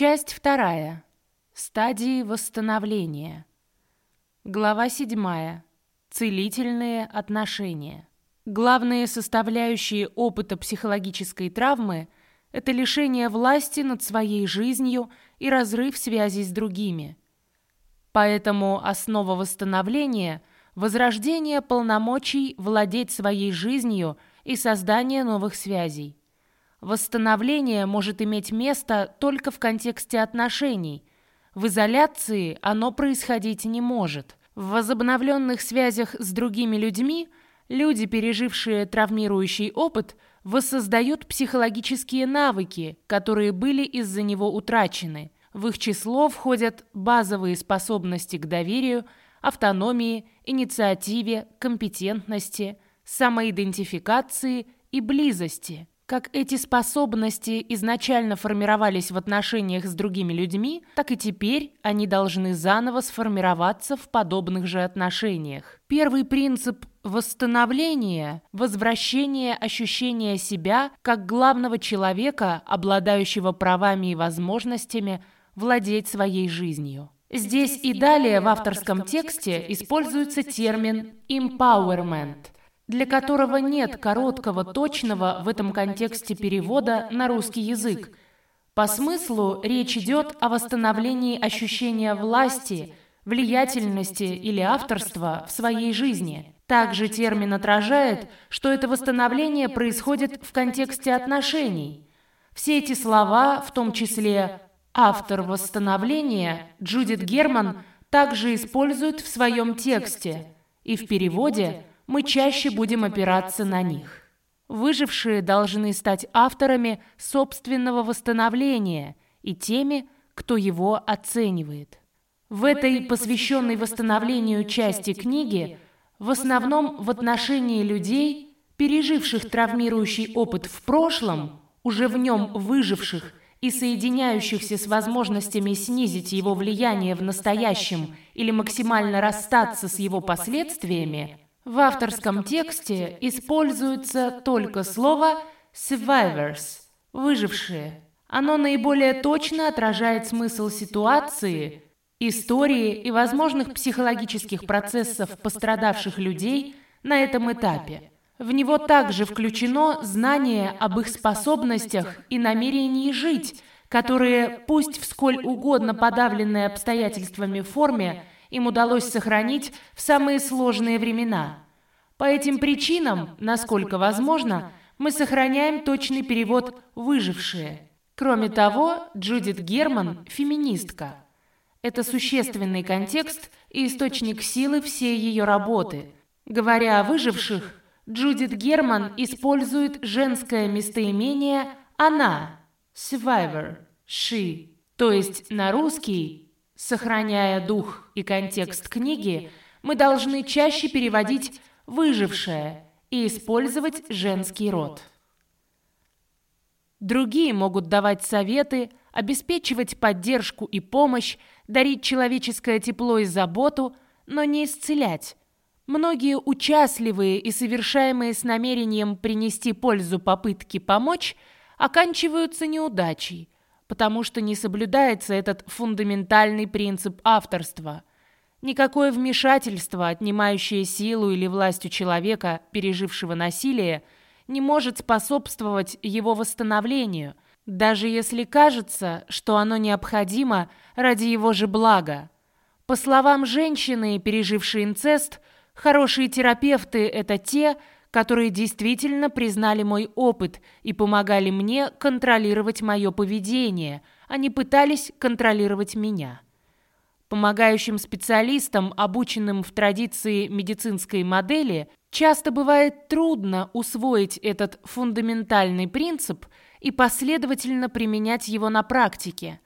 Часть вторая. Стадии восстановления. Глава седьмая. Целительные отношения. Главные составляющие опыта психологической травмы – это лишение власти над своей жизнью и разрыв связей с другими. Поэтому основа восстановления – возрождение полномочий владеть своей жизнью и создание новых связей. Восстановление может иметь место только в контексте отношений. В изоляции оно происходить не может. В возобновленных связях с другими людьми люди, пережившие травмирующий опыт, воссоздают психологические навыки, которые были из-за него утрачены. В их число входят базовые способности к доверию, автономии, инициативе, компетентности, самоидентификации и близости – как эти способности изначально формировались в отношениях с другими людьми, так и теперь они должны заново сформироваться в подобных же отношениях. Первый принцип восстановления – возвращение ощущения себя как главного человека, обладающего правами и возможностями владеть своей жизнью. Здесь и далее в авторском тексте используется термин «empowerment», для которого нет короткого, точного в этом контексте перевода на русский язык. По смыслу речь идет о восстановлении ощущения власти, влиятельности или авторства в своей жизни. Также термин отражает, что это восстановление происходит в контексте отношений. Все эти слова, в том числе «автор восстановления» Джудит Герман, также использует в своем тексте и в переводе – мы чаще будем опираться на них. Выжившие должны стать авторами собственного восстановления и теми, кто его оценивает. В этой посвященной восстановлению части книги в основном в отношении людей, переживших травмирующий опыт в прошлом, уже в нем выживших и соединяющихся с возможностями снизить его влияние в настоящем или максимально расстаться с его последствиями, в авторском тексте используется только слово survivors – выжившие. Оно наиболее точно отражает смысл ситуации, истории и возможных психологических процессов пострадавших людей на этом этапе. В него также включено знание об их способностях и намерении жить, которые, пусть в сколь угодно подавленной обстоятельствами форме, им удалось сохранить в самые сложные времена. По этим причинам, насколько возможно, мы сохраняем точный перевод «выжившие». Кроме того, Джудит Герман – феминистка. Это существенный контекст и источник силы всей ее работы. Говоря о выживших, Джудит Герман использует женское местоимение «она» – survivor, she, то есть на русский Сохраняя дух и контекст книги, мы должны чаще переводить «выжившая» и использовать женский род. Другие могут давать советы, обеспечивать поддержку и помощь, дарить человеческое тепло и заботу, но не исцелять. Многие участливые и совершаемые с намерением принести пользу попытки помочь оканчиваются неудачей, потому что не соблюдается этот фундаментальный принцип авторства. Никакое вмешательство, отнимающее силу или власть у человека, пережившего насилие, не может способствовать его восстановлению, даже если кажется, что оно необходимо ради его же блага. По словам женщины, пережившей инцест, хорошие терапевты – это те, которые действительно признали мой опыт и помогали мне контролировать мое поведение, а не пытались контролировать меня. Помогающим специалистам, обученным в традиции медицинской модели, часто бывает трудно усвоить этот фундаментальный принцип и последовательно применять его на практике.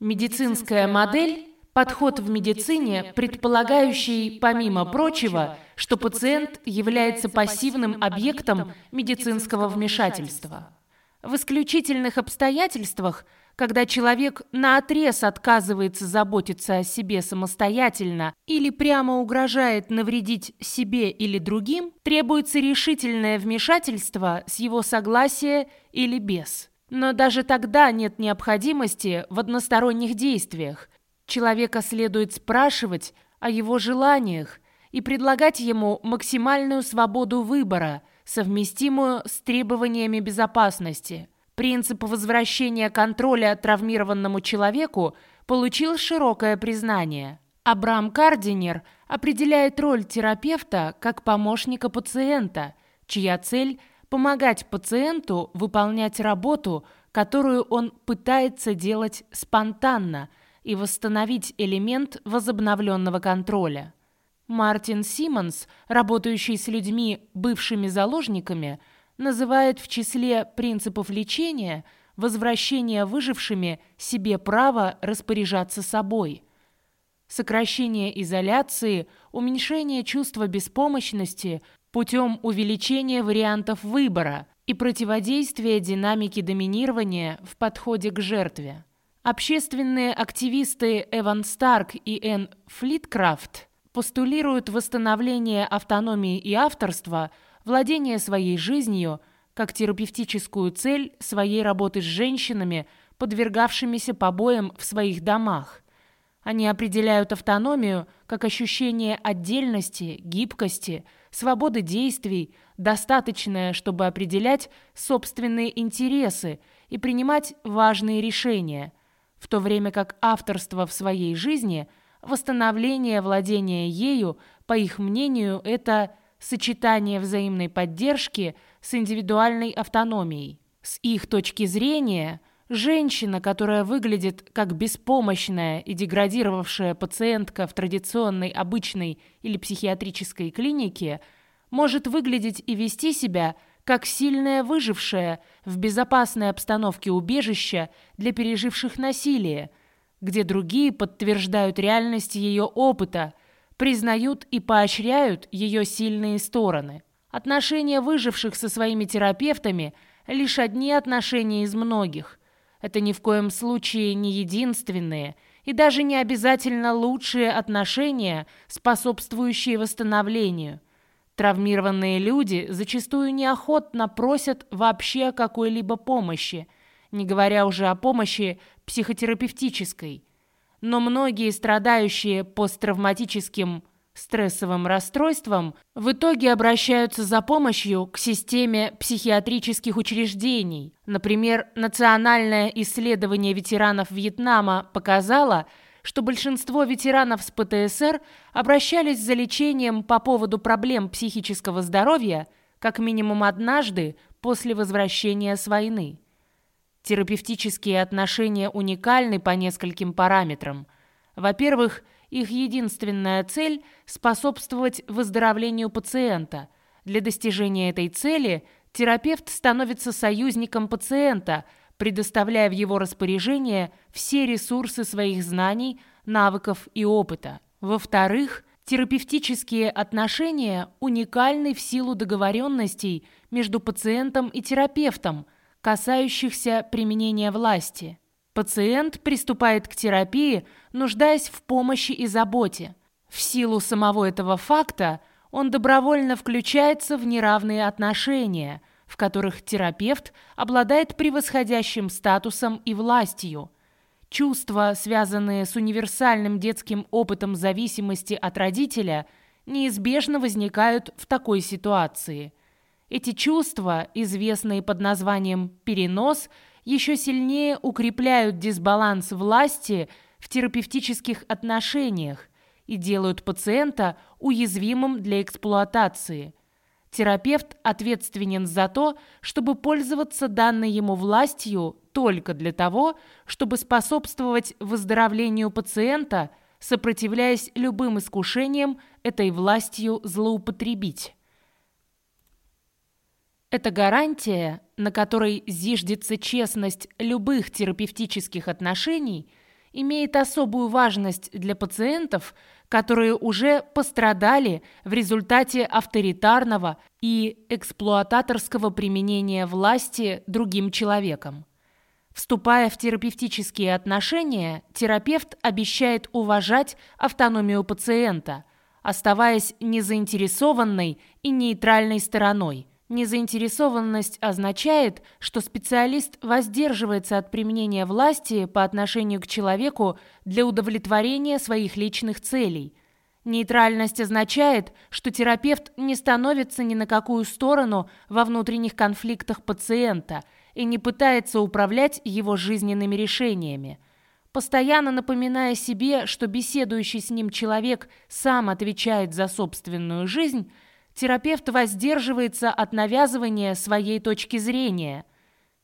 Медицинская модель Подход в медицине, предполагающий, помимо прочего, что пациент является пассивным объектом медицинского вмешательства. В исключительных обстоятельствах, когда человек наотрез отказывается заботиться о себе самостоятельно или прямо угрожает навредить себе или другим, требуется решительное вмешательство с его согласия или без. Но даже тогда нет необходимости в односторонних действиях. Человека следует спрашивать о его желаниях и предлагать ему максимальную свободу выбора, совместимую с требованиями безопасности. Принцип возвращения контроля травмированному человеку получил широкое признание. Абрам Кардинер определяет роль терапевта как помощника пациента, чья цель – помогать пациенту выполнять работу, которую он пытается делать спонтанно и восстановить элемент возобновленного контроля. Мартин Симмонс, работающий с людьми, бывшими заложниками, называет в числе принципов лечения возвращение выжившими себе право распоряжаться собой. Сокращение изоляции, уменьшение чувства беспомощности, путем увеличения вариантов выбора и противодействия динамике доминирования в подходе к жертве. Общественные активисты Эван Старк и Энн Флиткрафт постулируют восстановление автономии и авторства, владение своей жизнью как терапевтическую цель своей работы с женщинами, подвергавшимися побоям в своих домах. Они определяют автономию как ощущение отдельности, гибкости – свободы действий, достаточная, чтобы определять собственные интересы и принимать важные решения, в то время как авторство в своей жизни, восстановление владения ею, по их мнению, это сочетание взаимной поддержки с индивидуальной автономией. С их точки зрения – Женщина, которая выглядит как беспомощная и деградировавшая пациентка в традиционной обычной или психиатрической клинике, может выглядеть и вести себя как сильная выжившая в безопасной обстановке убежища для переживших насилие, где другие подтверждают реальность ее опыта, признают и поощряют ее сильные стороны. Отношения выживших со своими терапевтами – лишь одни отношения из многих – это ни в коем случае не единственные и даже не обязательно лучшие отношения, способствующие восстановлению. Травмированные люди зачастую неохотно просят вообще какой-либо помощи, не говоря уже о помощи психотерапевтической. Но многие страдающие посттравматическим стрессовым расстройством в итоге обращаются за помощью к системе психиатрических учреждений. Например, национальное исследование ветеранов Вьетнама показало, что большинство ветеранов с ПТСР обращались за лечением по поводу проблем психического здоровья как минимум однажды после возвращения с войны. Терапевтические отношения уникальны по нескольким параметрам. Во-первых, их единственная цель – способствовать выздоровлению пациента. Для достижения этой цели терапевт становится союзником пациента, предоставляя в его распоряжение все ресурсы своих знаний, навыков и опыта. Во-вторых, терапевтические отношения уникальны в силу договоренностей между пациентом и терапевтом, касающихся применения власти – Пациент приступает к терапии, нуждаясь в помощи и заботе. В силу самого этого факта он добровольно включается в неравные отношения, в которых терапевт обладает превосходящим статусом и властью. Чувства, связанные с универсальным детским опытом зависимости от родителя, неизбежно возникают в такой ситуации. Эти чувства, известные под названием «перенос», еще сильнее укрепляют дисбаланс власти в терапевтических отношениях и делают пациента уязвимым для эксплуатации. Терапевт ответственен за то, чтобы пользоваться данной ему властью только для того, чтобы способствовать выздоровлению пациента, сопротивляясь любым искушениям этой властью злоупотребить. Это гарантия, на которой зиждется честность любых терапевтических отношений, имеет особую важность для пациентов, которые уже пострадали в результате авторитарного и эксплуататорского применения власти другим человеком. Вступая в терапевтические отношения, терапевт обещает уважать автономию пациента, оставаясь незаинтересованной и нейтральной стороной – Незаинтересованность означает, что специалист воздерживается от применения власти по отношению к человеку для удовлетворения своих личных целей. Нейтральность означает, что терапевт не становится ни на какую сторону во внутренних конфликтах пациента и не пытается управлять его жизненными решениями. Постоянно напоминая себе, что беседующий с ним человек сам отвечает за собственную жизнь – терапевт воздерживается от навязывания своей точки зрения.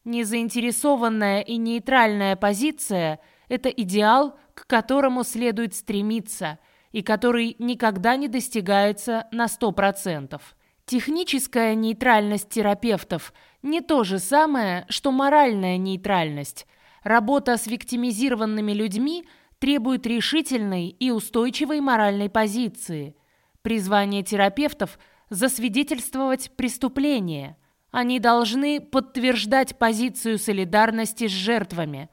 Незаинтересованная и нейтральная позиция – это идеал, к которому следует стремиться и который никогда не достигается на 100%. Техническая нейтральность терапевтов не то же самое, что моральная нейтральность. Работа с виктимизированными людьми требует решительной и устойчивой моральной позиции. Призвание терапевтов – засвидетельствовать преступление. Они должны подтверждать позицию солидарности с жертвами.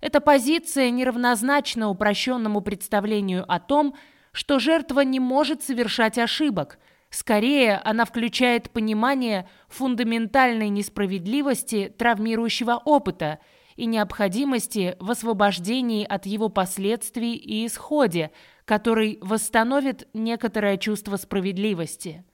Эта позиция неравнозначна упрощенному представлению о том, что жертва не может совершать ошибок. Скорее, она включает понимание фундаментальной несправедливости травмирующего опыта и необходимости в освобождении от его последствий и исходе, который восстановит некоторое чувство справедливости.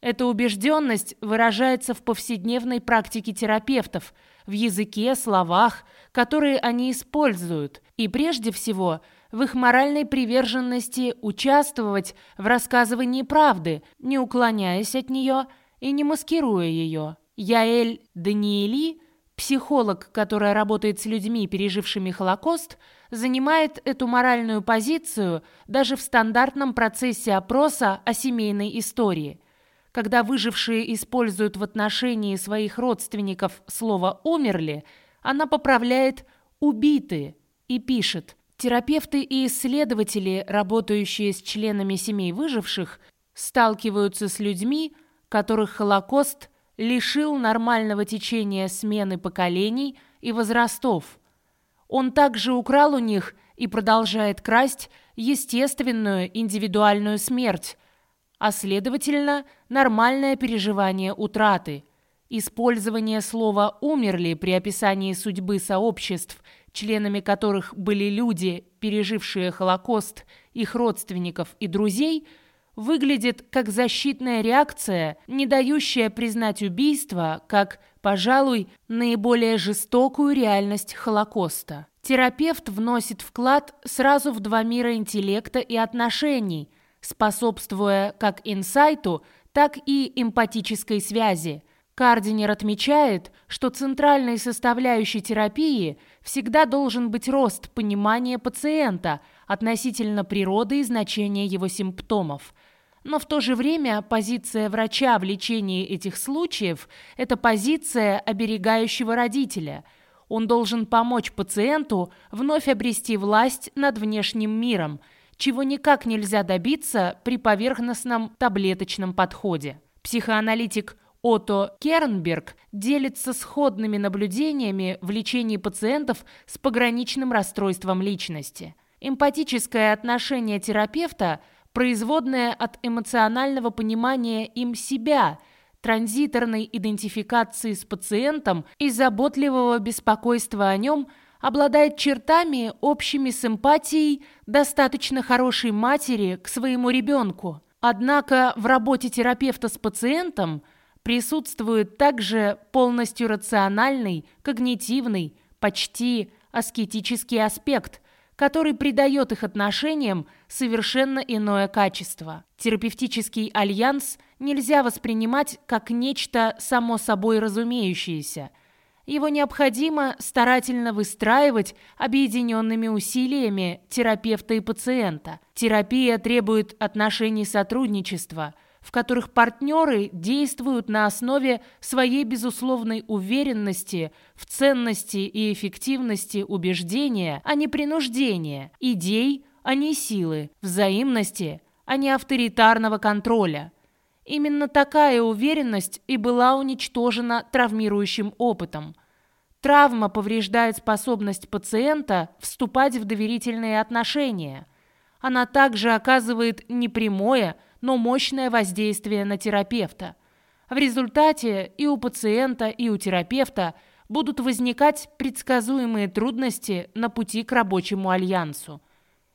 Эта убежденность выражается в повседневной практике терапевтов, в языке, словах, которые они используют, и прежде всего в их моральной приверженности участвовать в рассказывании правды, не уклоняясь от нее и не маскируя ее. Яэль Даниэли, психолог, которая работает с людьми, пережившими Холокост, занимает эту моральную позицию даже в стандартном процессе опроса о семейной истории – когда выжившие используют в отношении своих родственников слово «умерли», она поправляет «убиты» и пишет «Терапевты и исследователи, работающие с членами семей выживших, сталкиваются с людьми, которых Холокост лишил нормального течения смены поколений и возрастов. Он также украл у них и продолжает красть естественную индивидуальную смерть, а следовательно, нормальное переживание утраты. Использование слова «умерли» при описании судьбы сообществ, членами которых были люди, пережившие Холокост, их родственников и друзей, выглядит как защитная реакция, не дающая признать убийство как, пожалуй, наиболее жестокую реальность Холокоста. Терапевт вносит вклад сразу в два мира интеллекта и отношений – способствуя как инсайту, так и эмпатической связи. Кардинер отмечает, что центральной составляющей терапии всегда должен быть рост понимания пациента относительно природы и значения его симптомов. Но в то же время позиция врача в лечении этих случаев – это позиция оберегающего родителя. Он должен помочь пациенту вновь обрести власть над внешним миром – чего никак нельзя добиться при поверхностном таблеточном подходе. Психоаналитик Ото Кернберг делится сходными наблюдениями в лечении пациентов с пограничным расстройством личности. Эмпатическое отношение терапевта – производное от эмоционального понимания им себя, транзиторной идентификации с пациентом и заботливого беспокойства о нем – обладает чертами, общими с эмпатией достаточно хорошей матери к своему ребенку. Однако в работе терапевта с пациентом присутствует также полностью рациональный, когнитивный, почти аскетический аспект, который придает их отношениям совершенно иное качество. Терапевтический альянс нельзя воспринимать как нечто само собой разумеющееся – его необходимо старательно выстраивать объединенными усилиями терапевта и пациента. Терапия требует отношений сотрудничества, в которых партнеры действуют на основе своей безусловной уверенности в ценности и эффективности убеждения, а не принуждения, идей, а не силы, взаимности, а не авторитарного контроля – Именно такая уверенность и была уничтожена травмирующим опытом. Травма повреждает способность пациента вступать в доверительные отношения. Она также оказывает непрямое, но мощное воздействие на терапевта. В результате и у пациента, и у терапевта будут возникать предсказуемые трудности на пути к рабочему альянсу.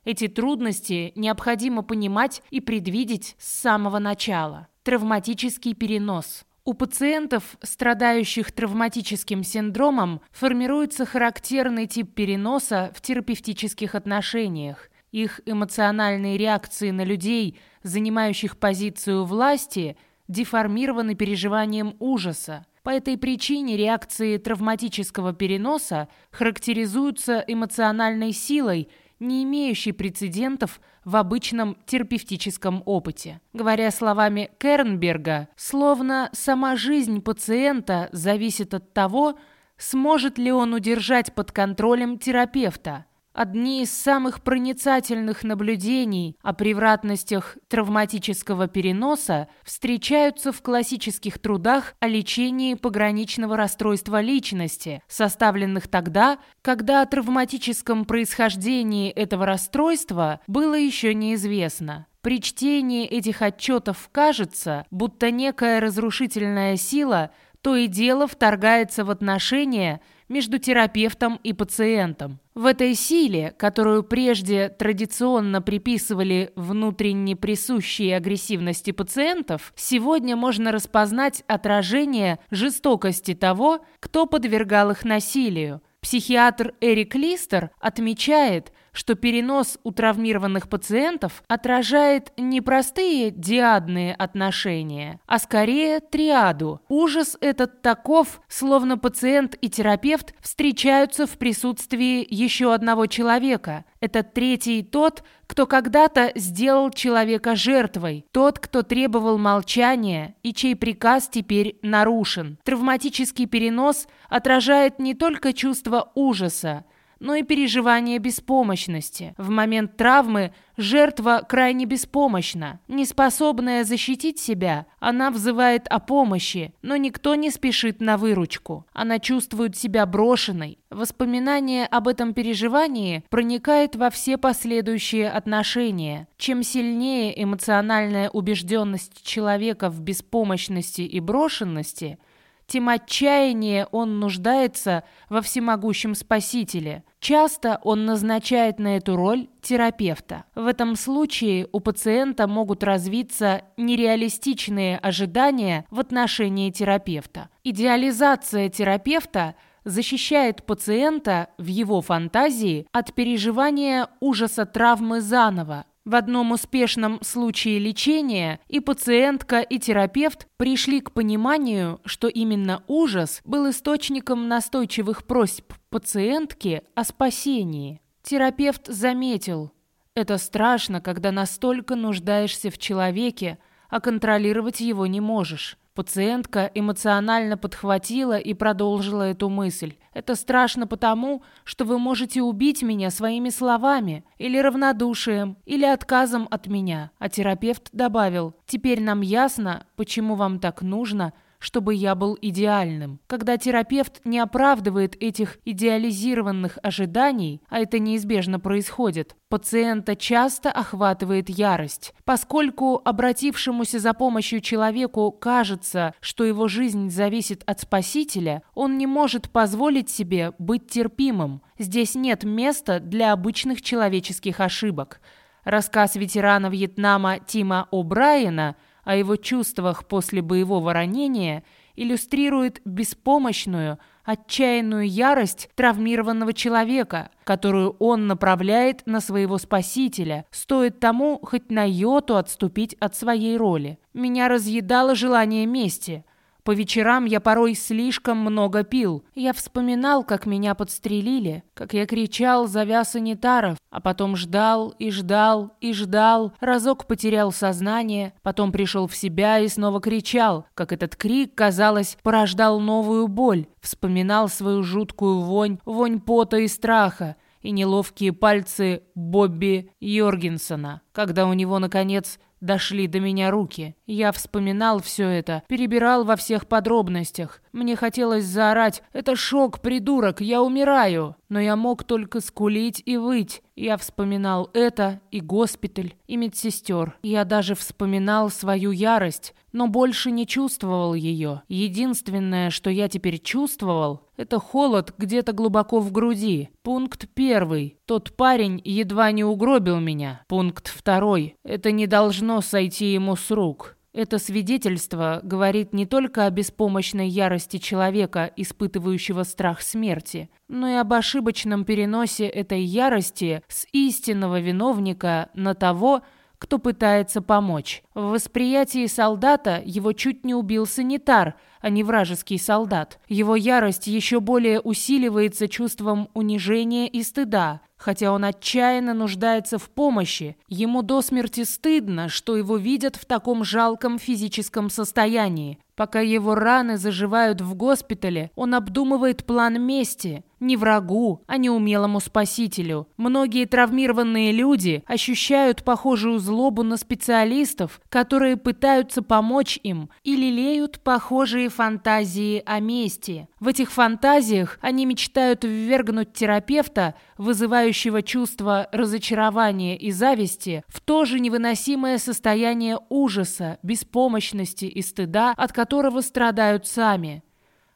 Эти трудности необходимо понимать и предвидеть с самого начала. Травматический перенос. У пациентов, страдающих травматическим синдромом, формируется характерный тип переноса в терапевтических отношениях. Их эмоциональные реакции на людей, занимающих позицию власти, деформированы переживанием ужаса. По этой причине реакции травматического переноса характеризуются эмоциональной силой, не имеющей прецедентов в обычном терапевтическом опыте. Говоря словами Кернберга, словно сама жизнь пациента зависит от того, сможет ли он удержать под контролем терапевта – Одни из самых проницательных наблюдений о превратностях травматического переноса встречаются в классических трудах о лечении пограничного расстройства личности, составленных тогда, когда о травматическом происхождении этого расстройства было еще неизвестно. При чтении этих отчетов кажется, будто некая разрушительная сила то и дело вторгается в отношения – между терапевтом и пациентом. В этой силе, которую прежде традиционно приписывали внутренне присущей агрессивности пациентов, сегодня можно распознать отражение жестокости того, кто подвергал их насилию. Психиатр Эрик Листер отмечает, что перенос у травмированных пациентов отражает не простые диадные отношения, а скорее триаду. Ужас этот таков, словно пациент и терапевт встречаются в присутствии еще одного человека. Этот третий тот, кто когда-то сделал человека жертвой, тот, кто требовал молчания и чей приказ теперь нарушен. Травматический перенос отражает не только чувство ужаса, но и переживание беспомощности. В момент травмы жертва крайне беспомощна. Неспособная защитить себя, она взывает о помощи, но никто не спешит на выручку. Она чувствует себя брошенной. Воспоминание об этом переживании проникает во все последующие отношения. Чем сильнее эмоциональная убежденность человека в беспомощности и брошенности – тем отчаяннее он нуждается во всемогущем Спасителе. Часто он назначает на эту роль терапевта. В этом случае у пациента могут развиться нереалистичные ожидания в отношении терапевта. Идеализация терапевта защищает пациента в его фантазии от переживания ужаса травмы заново, в одном успешном случае лечения и пациентка, и терапевт пришли к пониманию, что именно ужас был источником настойчивых просьб пациентки о спасении. Терапевт заметил, это страшно, когда настолько нуждаешься в человеке, а контролировать его не можешь. Пациентка эмоционально подхватила и продолжила эту мысль. «Это страшно потому, что вы можете убить меня своими словами, или равнодушием, или отказом от меня». А терапевт добавил, «Теперь нам ясно, почему вам так нужно, чтобы я был идеальным. Когда терапевт не оправдывает этих идеализированных ожиданий, а это неизбежно происходит, пациента часто охватывает ярость. Поскольку обратившемуся за помощью человеку кажется, что его жизнь зависит от спасителя, он не может позволить себе быть терпимым. Здесь нет места для обычных человеческих ошибок. Рассказ ветерана Вьетнама Тима О'Брайена – о его чувствах после боевого ранения иллюстрирует беспомощную, отчаянную ярость травмированного человека, которую он направляет на своего спасителя, стоит тому хоть на йоту отступить от своей роли. Меня разъедало желание мести – по вечерам я порой слишком много пил. Я вспоминал, как меня подстрелили, как я кричал, зовя санитаров, а потом ждал и ждал и ждал. Разок потерял сознание, потом пришел в себя и снова кричал, как этот крик, казалось, порождал новую боль. Вспоминал свою жуткую вонь, вонь пота и страха, и неловкие пальцы Бобби Йоргенсона, когда у него, наконец, дошли до меня руки. Я вспоминал все это, перебирал во всех подробностях. Мне хотелось заорать «Это шок, придурок, я умираю!» Но я мог только скулить и выть. Я вспоминал это, и госпиталь, и медсестер. Я даже вспоминал свою ярость, но больше не чувствовал ее. Единственное, что я теперь чувствовал, это холод где-то глубоко в груди. Пункт первый. Тот парень едва не угробил меня. Пункт второй. Это не должно сойти ему с рук. Это свидетельство говорит не только о беспомощной ярости человека, испытывающего страх смерти, но и об ошибочном переносе этой ярости с истинного виновника на того, кто пытается помочь. В восприятии солдата его чуть не убил санитар, а не вражеский солдат. Его ярость еще более усиливается чувством унижения и стыда. Хотя он отчаянно нуждается в помощи, ему до смерти стыдно, что его видят в таком жалком физическом состоянии. Пока его раны заживают в госпитале, он обдумывает план мести. Не врагу, а неумелому спасителю. Многие травмированные люди ощущают похожую злобу на специалистов, которые пытаются помочь им, и лелеют похожие фантазии о мести. В этих фантазиях они мечтают ввергнуть терапевта, вызывающего чувство разочарования и зависти, в то же невыносимое состояние ужаса, беспомощности и стыда, от которого страдают сами.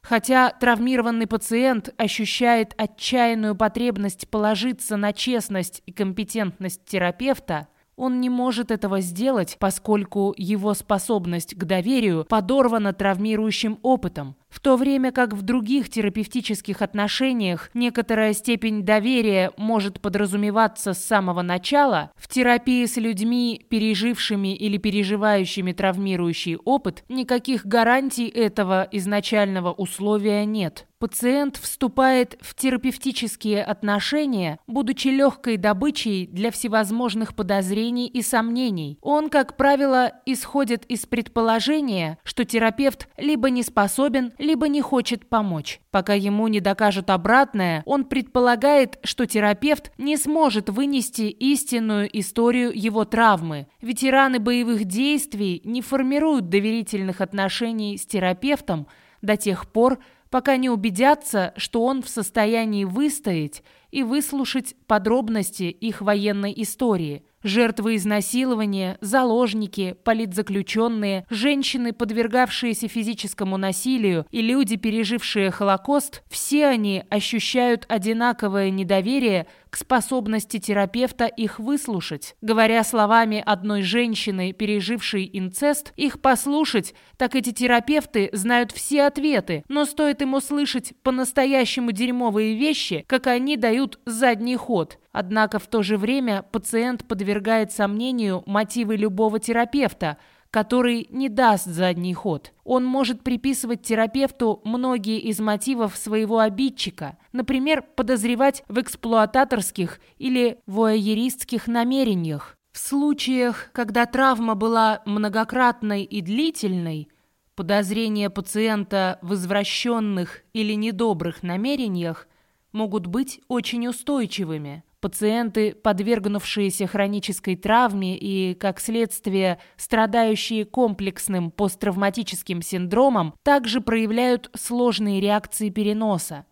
Хотя травмированный пациент ощущает отчаянную потребность положиться на честность и компетентность терапевта, он не может этого сделать, поскольку его способность к доверию подорвана травмирующим опытом. В то время как в других терапевтических отношениях некоторая степень доверия может подразумеваться с самого начала, в терапии с людьми, пережившими или переживающими травмирующий опыт, никаких гарантий этого изначального условия нет. Пациент вступает в терапевтические отношения, будучи легкой добычей для всевозможных подозрений и сомнений. Он, как правило, исходит из предположения, что терапевт либо не способен, либо не хочет помочь. Пока ему не докажут обратное, он предполагает, что терапевт не сможет вынести истинную историю его травмы. Ветераны боевых действий не формируют доверительных отношений с терапевтом до тех пор, пока не убедятся, что он в состоянии выстоять и выслушать подробности их военной истории. Жертвы изнасилования, заложники, политзаключенные, женщины, подвергавшиеся физическому насилию и люди, пережившие Холокост, все они ощущают одинаковое недоверие к способности терапевта их выслушать. Говоря словами одной женщины, пережившей инцест, их послушать, так эти терапевты знают все ответы, но стоит им услышать по-настоящему дерьмовые вещи, как они дают задний ход. Однако в то же время пациент подвергает сомнению мотивы любого терапевта – который не даст задний ход. Он может приписывать терапевту многие из мотивов своего обидчика, например, подозревать в эксплуататорских или вояеристских намерениях. В случаях, когда травма была многократной и длительной, подозрения пациента в извращенных или недобрых намерениях могут быть очень устойчивыми. Пациенты, подвергнувшиеся хронической травме и, как следствие, страдающие комплексным посттравматическим синдромом, также проявляют сложные реакции переноса.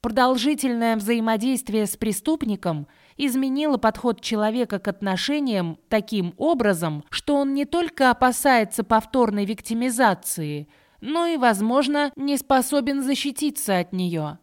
Продолжительное взаимодействие с преступником изменило подход человека к отношениям таким образом, что он не только опасается повторной виктимизации, но и, возможно, не способен защититься от нее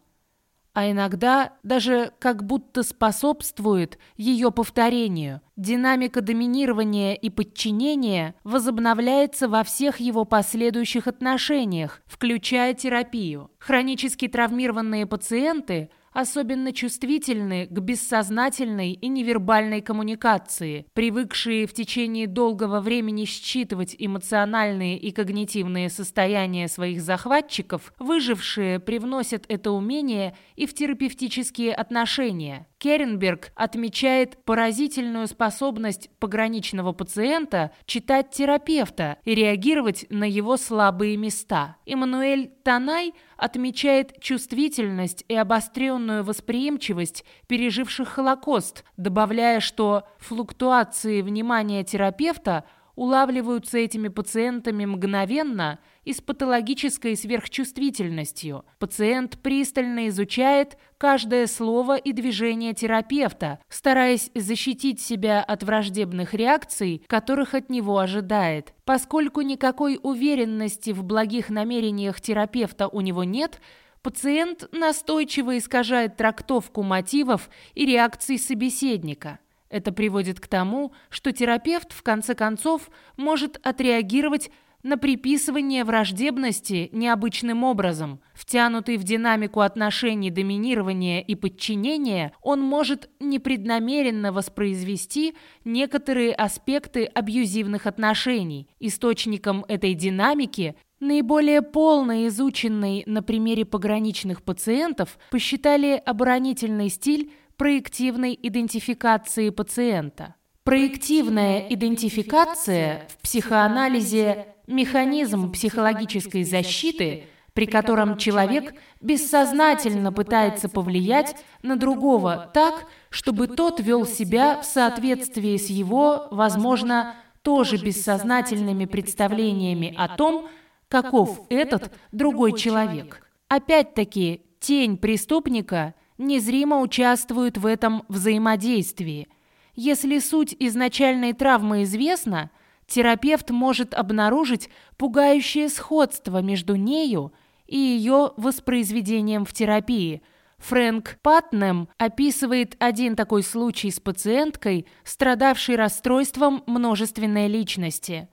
а иногда даже как будто способствует ее повторению. Динамика доминирования и подчинения возобновляется во всех его последующих отношениях, включая терапию. Хронически травмированные пациенты – особенно чувствительны к бессознательной и невербальной коммуникации, привыкшие в течение долгого времени считывать эмоциональные и когнитивные состояния своих захватчиков, выжившие привносят это умение и в терапевтические отношения. Керенберг отмечает поразительную способность пограничного пациента читать терапевта и реагировать на его слабые места. Эммануэль Танай отмечает чувствительность и обостренную восприимчивость переживших Холокост, добавляя, что флуктуации внимания терапевта улавливаются этими пациентами мгновенно и с патологической сверхчувствительностью. Пациент пристально изучает каждое слово и движение терапевта, стараясь защитить себя от враждебных реакций, которых от него ожидает. Поскольку никакой уверенности в благих намерениях терапевта у него нет, пациент настойчиво искажает трактовку мотивов и реакций собеседника – это приводит к тому, что терапевт в конце концов может отреагировать на приписывание враждебности необычным образом. Втянутый в динамику отношений доминирования и подчинения, он может непреднамеренно воспроизвести некоторые аспекты абьюзивных отношений. Источником этой динамики Наиболее полно изученный на примере пограничных пациентов посчитали оборонительный стиль проективной идентификации пациента. Проективная идентификация в психоанализе – механизм психологической защиты, при котором человек бессознательно пытается повлиять на другого так, чтобы тот вел себя в соответствии с его, возможно, тоже бессознательными представлениями о том, каков этот другой человек. Опять-таки, тень преступника незримо участвуют в этом взаимодействии. Если суть изначальной травмы известна, терапевт может обнаружить пугающее сходство между нею и ее воспроизведением в терапии. Фрэнк Патнем описывает один такой случай с пациенткой, страдавшей расстройством множественной личности.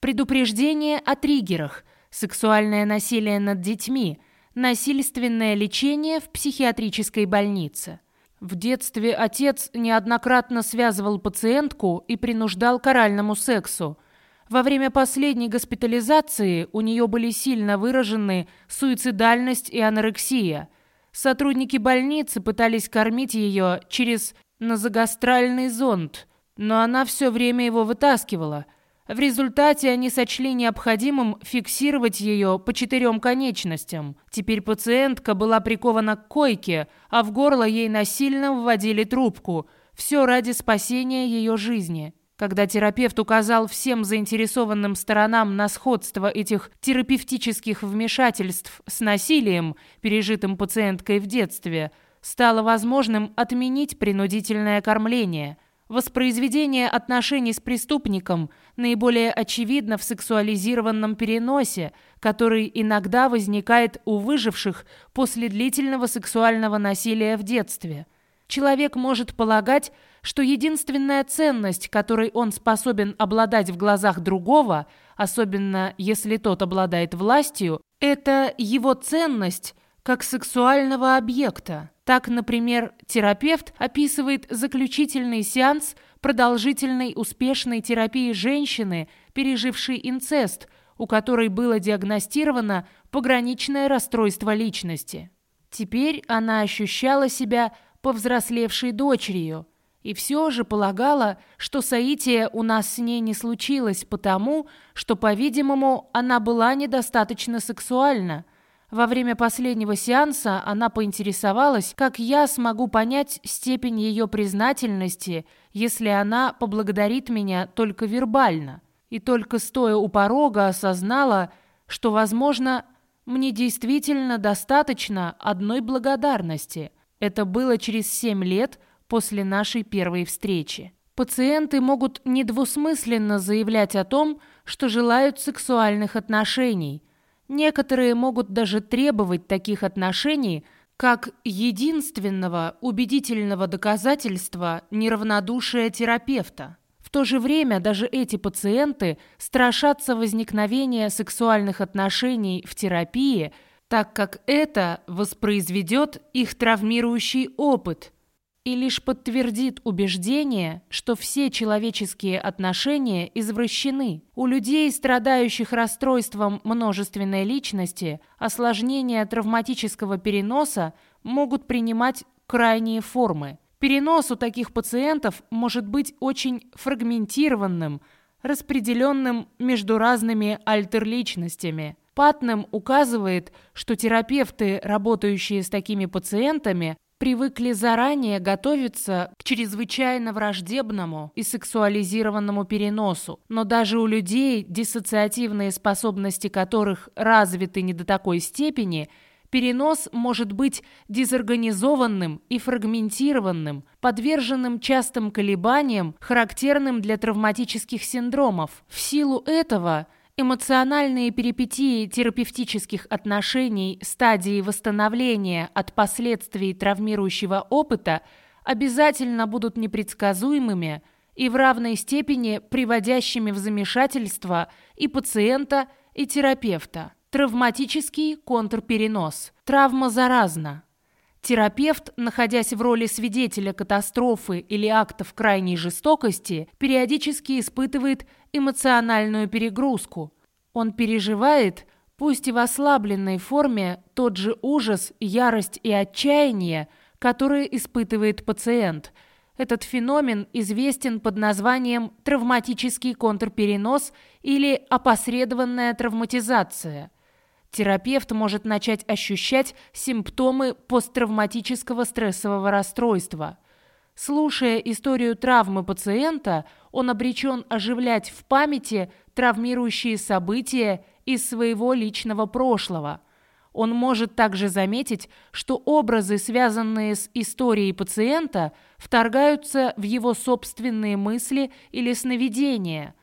Предупреждение о триггерах, сексуальное насилие над детьми – насильственное лечение в психиатрической больнице. В детстве отец неоднократно связывал пациентку и принуждал к оральному сексу. Во время последней госпитализации у нее были сильно выражены суицидальность и анорексия. Сотрудники больницы пытались кормить ее через назогастральный зонд, но она все время его вытаскивала – в результате они сочли необходимым фиксировать ее по четырем конечностям. Теперь пациентка была прикована к койке, а в горло ей насильно вводили трубку. Все ради спасения ее жизни. Когда терапевт указал всем заинтересованным сторонам на сходство этих терапевтических вмешательств с насилием, пережитым пациенткой в детстве, стало возможным отменить принудительное кормление – Воспроизведение отношений с преступником наиболее очевидно в сексуализированном переносе, который иногда возникает у выживших после длительного сексуального насилия в детстве. Человек может полагать, что единственная ценность, которой он способен обладать в глазах другого, особенно если тот обладает властью, это его ценность как сексуального объекта. Так, например, терапевт описывает заключительный сеанс продолжительной успешной терапии женщины, пережившей инцест, у которой было диагностировано пограничное расстройство личности. Теперь она ощущала себя повзрослевшей дочерью и все же полагала, что соитие у нас с ней не случилось потому, что, по-видимому, она была недостаточно сексуальна – во время последнего сеанса она поинтересовалась, как я смогу понять степень ее признательности, если она поблагодарит меня только вербально. И только стоя у порога осознала, что, возможно, мне действительно достаточно одной благодарности. Это было через семь лет после нашей первой встречи. Пациенты могут недвусмысленно заявлять о том, что желают сексуальных отношений – Некоторые могут даже требовать таких отношений как единственного убедительного доказательства неравнодушия терапевта. В то же время даже эти пациенты страшатся возникновения сексуальных отношений в терапии, так как это воспроизведет их травмирующий опыт – и лишь подтвердит убеждение, что все человеческие отношения извращены. У людей, страдающих расстройством множественной личности, осложнения травматического переноса могут принимать крайние формы. Перенос у таких пациентов может быть очень фрагментированным, распределенным между разными альтерличностями. Патнем указывает, что терапевты, работающие с такими пациентами, привыкли заранее готовиться к чрезвычайно враждебному и сексуализированному переносу. Но даже у людей, диссоциативные способности которых развиты не до такой степени – Перенос может быть дезорганизованным и фрагментированным, подверженным частым колебаниям, характерным для травматических синдромов. В силу этого эмоциональные перипетии терапевтических отношений стадии восстановления от последствий травмирующего опыта обязательно будут непредсказуемыми и в равной степени приводящими в замешательство и пациента, и терапевта. Травматический контрперенос. Травма заразна. Терапевт, находясь в роли свидетеля катастрофы или актов крайней жестокости, периодически испытывает эмоциональную перегрузку. Он переживает, пусть и в ослабленной форме, тот же ужас, ярость и отчаяние, которые испытывает пациент – этот феномен известен под названием травматический контрперенос или опосредованная травматизация. Терапевт может начать ощущать симптомы посттравматического стрессового расстройства. Слушая историю травмы пациента, он обречен оживлять в памяти травмирующие события из своего личного прошлого. Он может также заметить, что образы, связанные с историей пациента, вторгаются в его собственные мысли или сновидения.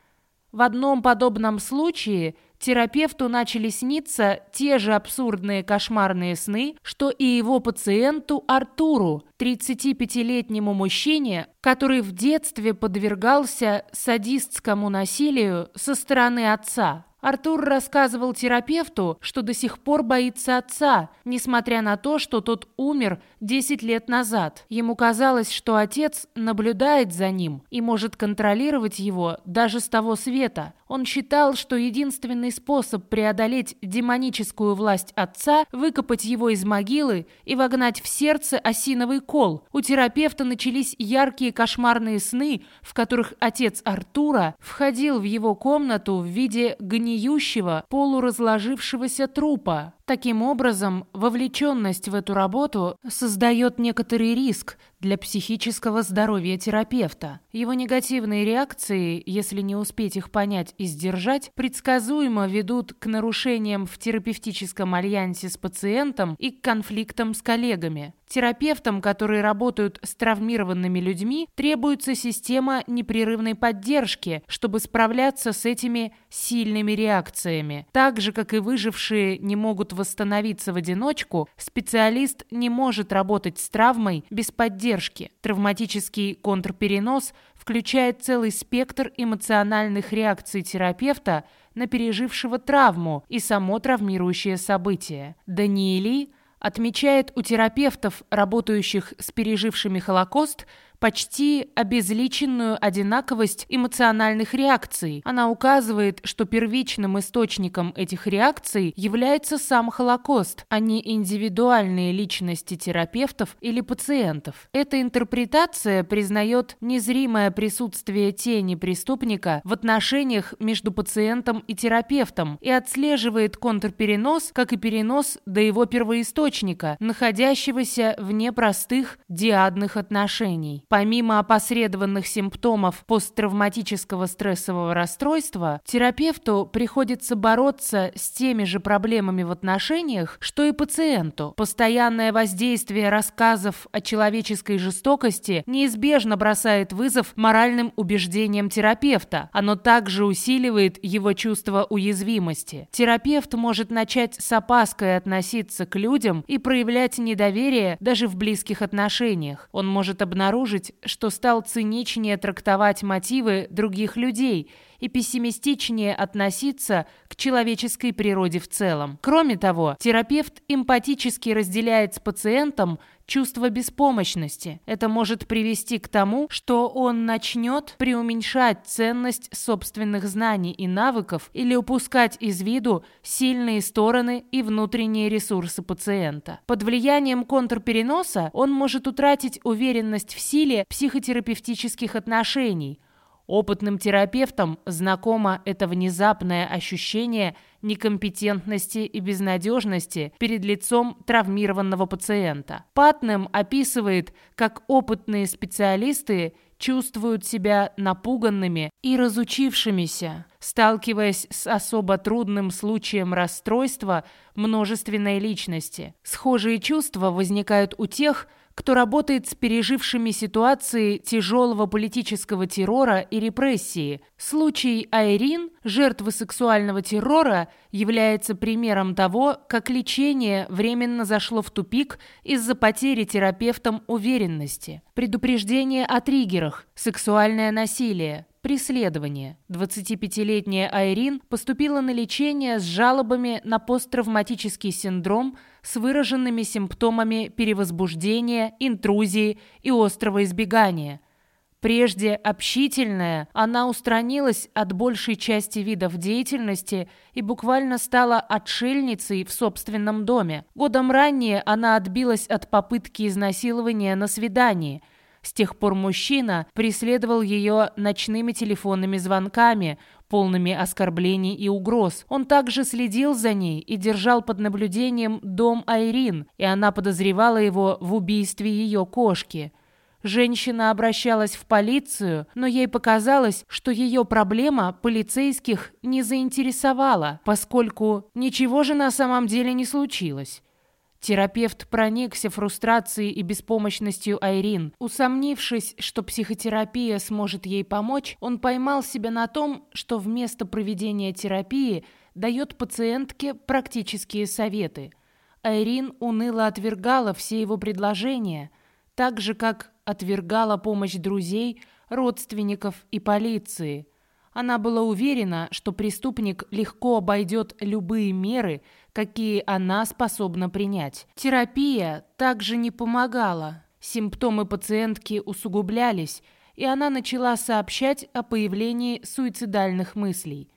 В одном подобном случае – терапевту начали сниться те же абсурдные кошмарные сны, что и его пациенту Артуру, 35-летнему мужчине, который в детстве подвергался садистскому насилию со стороны отца. Артур рассказывал терапевту, что до сих пор боится отца, несмотря на то, что тот умер 10 лет назад. Ему казалось, что отец наблюдает за ним и может контролировать его даже с того света. Он считал, что единственный способ преодолеть демоническую власть отца – выкопать его из могилы и вогнать в сердце осиновый кол. У терапевта начались яркие кошмарные сны, в которых отец Артура входил в его комнату в виде гниющего, полуразложившегося трупа. Таким образом, вовлеченность в эту работу создает некоторый риск для психического здоровья терапевта. Его негативные реакции, если не успеть их понять и сдержать, предсказуемо ведут к нарушениям в терапевтическом альянсе с пациентом и к конфликтам с коллегами. Терапевтам, которые работают с травмированными людьми, требуется система непрерывной поддержки, чтобы справляться с этими сильными реакциями. Так же, как и выжившие не могут восстановиться в одиночку, специалист не может работать с травмой без поддержки. Травматический контрперенос включает целый спектр эмоциональных реакций терапевта на пережившего травму и само травмирующее событие. Даниэли – отмечает у терапевтов, работающих с пережившими Холокост, почти обезличенную одинаковость эмоциональных реакций. Она указывает, что первичным источником этих реакций является сам Холокост, а не индивидуальные личности терапевтов или пациентов. Эта интерпретация признает незримое присутствие тени преступника в отношениях между пациентом и терапевтом и отслеживает контрперенос, как и перенос до его первоисточника, находящегося вне простых диадных отношений. Помимо опосредованных симптомов посттравматического стрессового расстройства, терапевту приходится бороться с теми же проблемами в отношениях, что и пациенту. Постоянное воздействие рассказов о человеческой жестокости неизбежно бросает вызов моральным убеждениям терапевта. Оно также усиливает его чувство уязвимости. Терапевт может начать с опаской относиться к людям и проявлять недоверие даже в близких отношениях. Он может обнаружить, обнаружить, что стал циничнее трактовать мотивы других людей и пессимистичнее относиться к человеческой природе в целом. Кроме того, терапевт эмпатически разделяет с пациентом чувство беспомощности. Это может привести к тому, что он начнет преуменьшать ценность собственных знаний и навыков или упускать из виду сильные стороны и внутренние ресурсы пациента. Под влиянием контрпереноса он может утратить уверенность в силе психотерапевтических отношений – Опытным терапевтам знакомо это внезапное ощущение некомпетентности и безнадежности перед лицом травмированного пациента. Патнем описывает, как опытные специалисты чувствуют себя напуганными и разучившимися, сталкиваясь с особо трудным случаем расстройства множественной личности. Схожие чувства возникают у тех, кто работает с пережившими ситуации тяжелого политического террора и репрессии. Случай Айрин, жертвы сексуального террора, является примером того, как лечение временно зашло в тупик из-за потери терапевтом уверенности. Предупреждение о триггерах, сексуальное насилие, Преследование. 25-летняя Айрин поступила на лечение с жалобами на посттравматический синдром с выраженными симптомами перевозбуждения, интрузии и острого избегания. Прежде общительная, она устранилась от большей части видов деятельности и буквально стала отшельницей в собственном доме. Годом ранее она отбилась от попытки изнасилования на свидании – с тех пор мужчина преследовал ее ночными телефонными звонками, полными оскорблений и угроз. Он также следил за ней и держал под наблюдением дом Айрин, и она подозревала его в убийстве ее кошки. Женщина обращалась в полицию, но ей показалось, что ее проблема полицейских не заинтересовала, поскольку ничего же на самом деле не случилось. Терапевт проникся фрустрацией и беспомощностью Айрин. Усомнившись, что психотерапия сможет ей помочь, он поймал себя на том, что вместо проведения терапии дает пациентке практические советы. Айрин уныло отвергала все его предложения, так же, как отвергала помощь друзей, родственников и полиции. Она была уверена, что преступник легко обойдет любые меры, какие она способна принять. Терапия также не помогала. Симптомы пациентки усугублялись, и она начала сообщать о появлении суицидальных мыслей.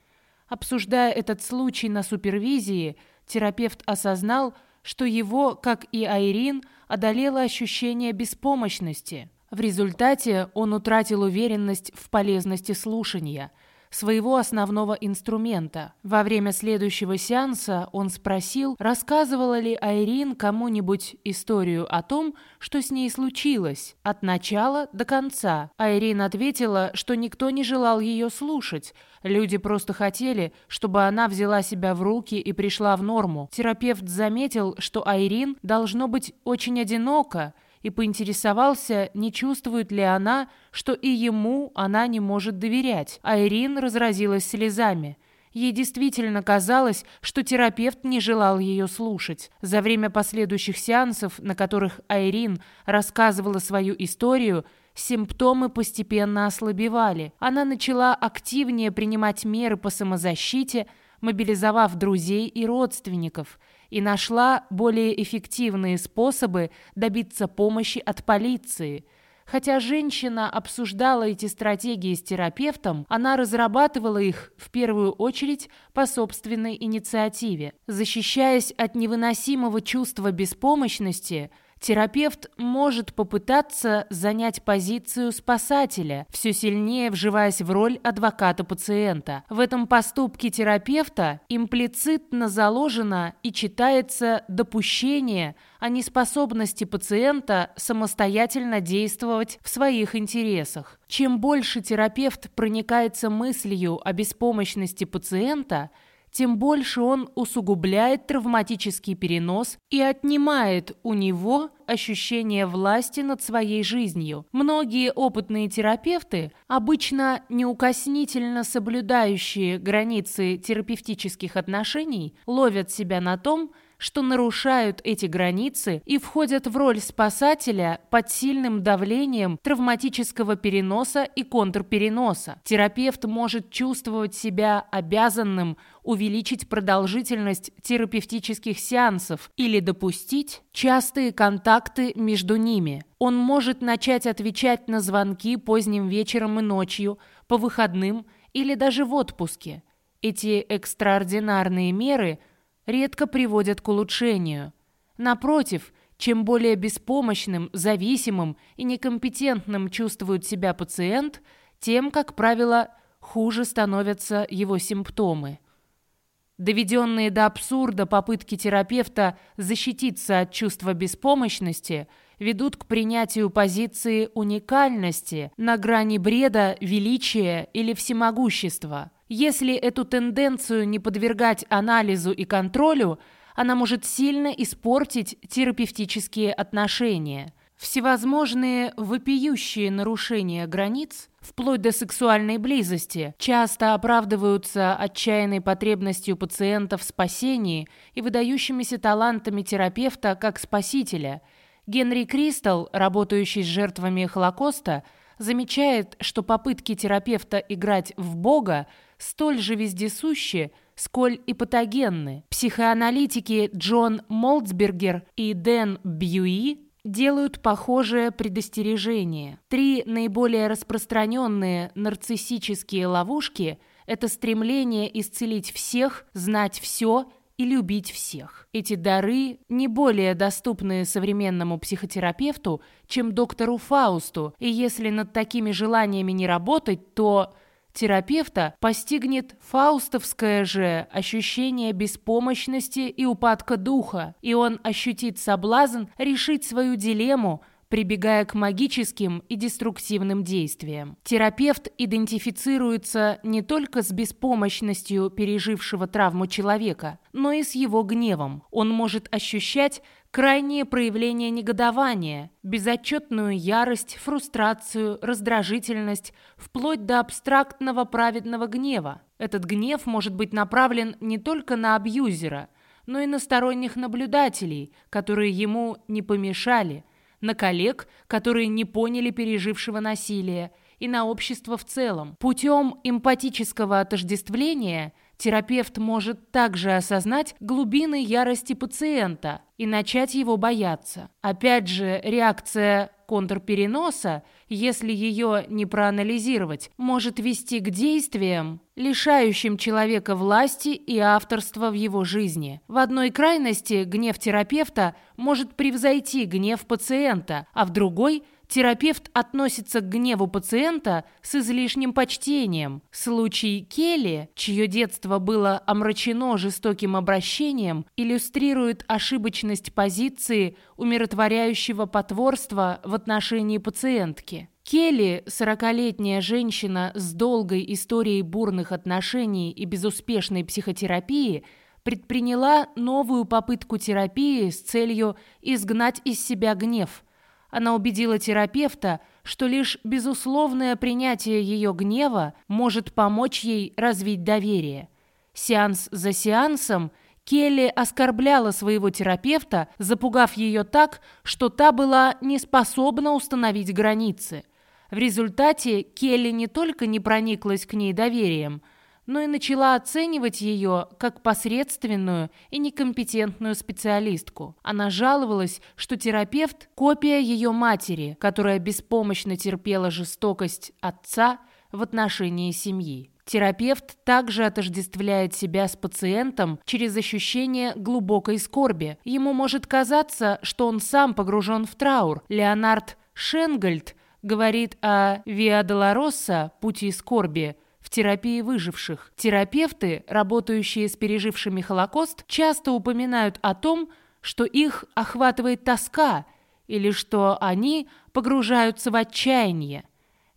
Обсуждая этот случай на супервизии, терапевт осознал, что его, как и Айрин, одолело ощущение беспомощности. В результате он утратил уверенность в полезности слушания – своего основного инструмента. Во время следующего сеанса он спросил, рассказывала ли Айрин кому-нибудь историю о том, что с ней случилось, от начала до конца. Айрин ответила, что никто не желал ее слушать, люди просто хотели, чтобы она взяла себя в руки и пришла в норму. Терапевт заметил, что Айрин должно быть очень одиноко, и поинтересовался, не чувствует ли она, что и ему она не может доверять. Айрин разразилась слезами. Ей действительно казалось, что терапевт не желал ее слушать. За время последующих сеансов, на которых Айрин рассказывала свою историю, симптомы постепенно ослабевали. Она начала активнее принимать меры по самозащите, мобилизовав друзей и родственников – и нашла более эффективные способы добиться помощи от полиции. Хотя женщина обсуждала эти стратегии с терапевтом, она разрабатывала их в первую очередь по собственной инициативе. Защищаясь от невыносимого чувства беспомощности, терапевт может попытаться занять позицию спасателя, все сильнее вживаясь в роль адвоката пациента. В этом поступке терапевта имплицитно заложено и читается допущение о неспособности пациента самостоятельно действовать в своих интересах. Чем больше терапевт проникается мыслью о беспомощности пациента – тем больше он усугубляет травматический перенос и отнимает у него ощущение власти над своей жизнью. Многие опытные терапевты, обычно неукоснительно соблюдающие границы терапевтических отношений, ловят себя на том, что нарушают эти границы и входят в роль спасателя под сильным давлением травматического переноса и контрпереноса. Терапевт может чувствовать себя обязанным увеличить продолжительность терапевтических сеансов или допустить частые контакты между ними. Он может начать отвечать на звонки поздним вечером и ночью, по выходным или даже в отпуске. Эти экстраординарные меры – редко приводят к улучшению. Напротив, чем более беспомощным, зависимым и некомпетентным чувствует себя пациент, тем, как правило, хуже становятся его симптомы. Доведенные до абсурда попытки терапевта защититься от чувства беспомощности ведут к принятию позиции уникальности на грани бреда, величия или всемогущества. Если эту тенденцию не подвергать анализу и контролю, она может сильно испортить терапевтические отношения. Всевозможные вопиющие нарушения границ, вплоть до сексуальной близости, часто оправдываются отчаянной потребностью пациентов в спасении и выдающимися талантами терапевта как спасителя. Генри Кристал, работающий с жертвами Холокоста, замечает, что попытки терапевта играть в Бога столь же вездесущи, сколь и патогенны. Психоаналитики Джон Молцбергер и Дэн Бьюи делают похожее предостережение. Три наиболее распространенные нарциссические ловушки – это стремление исцелить всех, знать все и любить всех. Эти дары не более доступны современному психотерапевту, чем доктору Фаусту, и если над такими желаниями не работать, то терапевта постигнет фаустовское же ощущение беспомощности и упадка духа, и он ощутит соблазн решить свою дилемму, прибегая к магическим и деструктивным действиям. Терапевт идентифицируется не только с беспомощностью пережившего травму человека, но и с его гневом. Он может ощущать крайние проявления негодования, безотчетную ярость, фрустрацию, раздражительность, вплоть до абстрактного праведного гнева. Этот гнев может быть направлен не только на абьюзера, но и на сторонних наблюдателей, которые ему не помешали, на коллег, которые не поняли пережившего насилия, и на общество в целом. Путем эмпатического отождествления терапевт может также осознать глубины ярости пациента и начать его бояться. Опять же, реакция контрпереноса, если ее не проанализировать, может вести к действиям, лишающим человека власти и авторства в его жизни. В одной крайности гнев терапевта может превзойти гнев пациента, а в другой терапевт относится к гневу пациента с излишним почтением. Случай Келли, чье детство было омрачено жестоким обращением, иллюстрирует ошибочность позиции умиротворяющего потворства в отношении пациентки. Келли, сорокалетняя женщина с долгой историей бурных отношений и безуспешной психотерапии, предприняла новую попытку терапии с целью изгнать из себя гнев – она убедила терапевта, что лишь безусловное принятие ее гнева может помочь ей развить доверие. Сеанс за сеансом Келли оскорбляла своего терапевта, запугав ее так, что та была не способна установить границы. В результате Келли не только не прониклась к ней доверием – но и начала оценивать ее как посредственную и некомпетентную специалистку. Она жаловалась, что терапевт – копия ее матери, которая беспомощно терпела жестокость отца в отношении семьи. Терапевт также отождествляет себя с пациентом через ощущение глубокой скорби. Ему может казаться, что он сам погружен в траур. Леонард Шенгольд говорит о «Виа Долороса» – пути скорби – в терапии выживших. Терапевты, работающие с пережившими Холокост, часто упоминают о том, что их охватывает тоска или что они погружаются в отчаяние.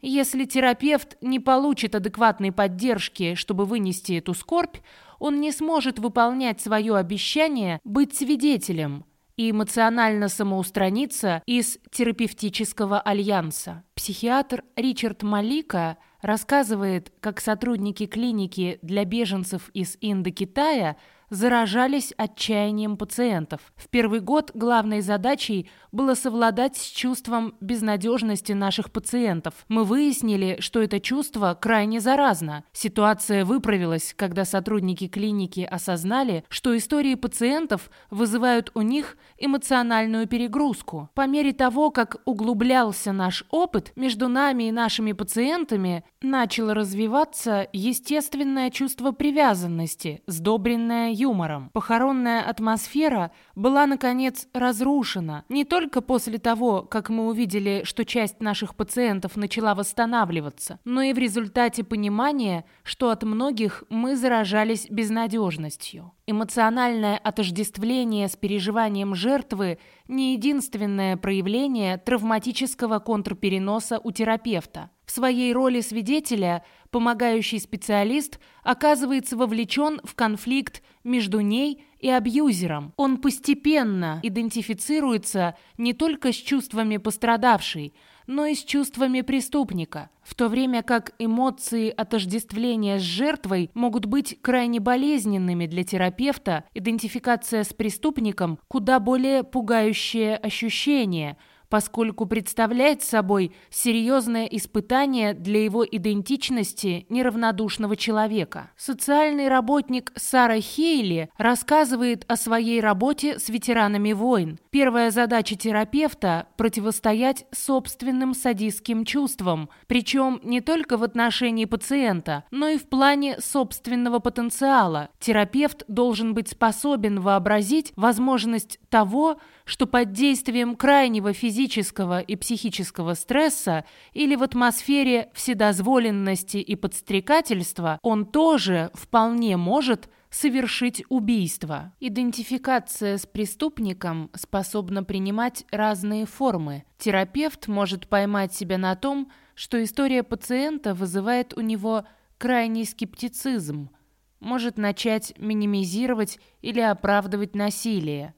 Если терапевт не получит адекватной поддержки, чтобы вынести эту скорбь, он не сможет выполнять свое обещание быть свидетелем и эмоционально самоустраниться из терапевтического альянса. Психиатр Ричард Малика рассказывает, как сотрудники клиники для беженцев из Индокитая заражались отчаянием пациентов. В первый год главной задачей было совладать с чувством безнадежности наших пациентов. Мы выяснили, что это чувство крайне заразно. Ситуация выправилась, когда сотрудники клиники осознали, что истории пациентов вызывают у них эмоциональную перегрузку. По мере того, как углублялся наш опыт, между нами и нашими пациентами начало развиваться естественное чувство привязанности, сдобренное юмором. Похоронная атмосфера была, наконец, разрушена. Не только после того, как мы увидели, что часть наших пациентов начала восстанавливаться, но и в результате понимания, что от многих мы заражались безнадежностью. Эмоциональное отождествление с переживанием жертвы – не единственное проявление травматического контрпереноса у терапевта. В своей роли свидетеля помогающий специалист оказывается вовлечен в конфликт между ней и абьюзером. Он постепенно идентифицируется не только с чувствами пострадавшей, но и с чувствами преступника, в то время как эмоции отождествления с жертвой могут быть крайне болезненными для терапевта, идентификация с преступником – куда более пугающее ощущение – поскольку представляет собой серьезное испытание для его идентичности неравнодушного человека. Социальный работник Сара Хейли рассказывает о своей работе с ветеранами войн. Первая задача терапевта – противостоять собственным садистским чувствам, причем не только в отношении пациента, но и в плане собственного потенциала. Терапевт должен быть способен вообразить возможность того, что под действием крайнего физического и психического стресса или в атмосфере вседозволенности и подстрекательства он тоже вполне может совершить убийство. Идентификация с преступником способна принимать разные формы. Терапевт может поймать себя на том, что история пациента вызывает у него крайний скептицизм, может начать минимизировать или оправдывать насилие.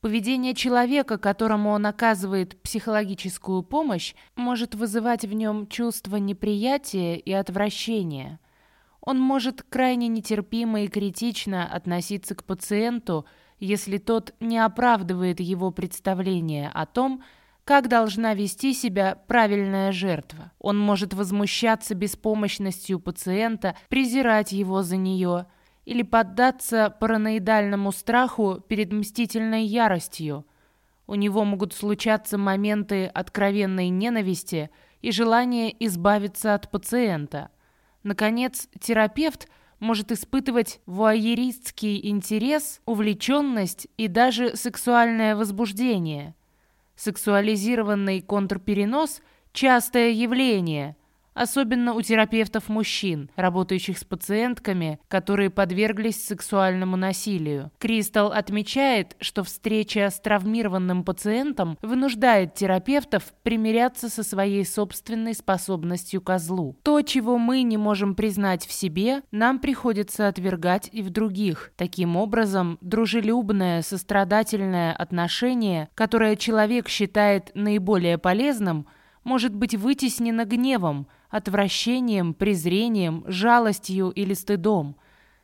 Поведение человека, которому он оказывает психологическую помощь, может вызывать в нем чувство неприятия и отвращения. Он может крайне нетерпимо и критично относиться к пациенту, если тот не оправдывает его представление о том, как должна вести себя правильная жертва. Он может возмущаться беспомощностью пациента, презирать его за нее – или поддаться параноидальному страху перед мстительной яростью. У него могут случаться моменты откровенной ненависти и желания избавиться от пациента. Наконец, терапевт может испытывать вуайеристский интерес, увлеченность и даже сексуальное возбуждение. Сексуализированный контрперенос – частое явление – особенно у терапевтов-мужчин, работающих с пациентками, которые подверглись сексуальному насилию. Кристал отмечает, что встреча с травмированным пациентом вынуждает терапевтов примиряться со своей собственной способностью к злу. То, чего мы не можем признать в себе, нам приходится отвергать и в других. Таким образом, дружелюбное, сострадательное отношение, которое человек считает наиболее полезным, может быть вытеснено гневом – отвращением, презрением, жалостью или стыдом.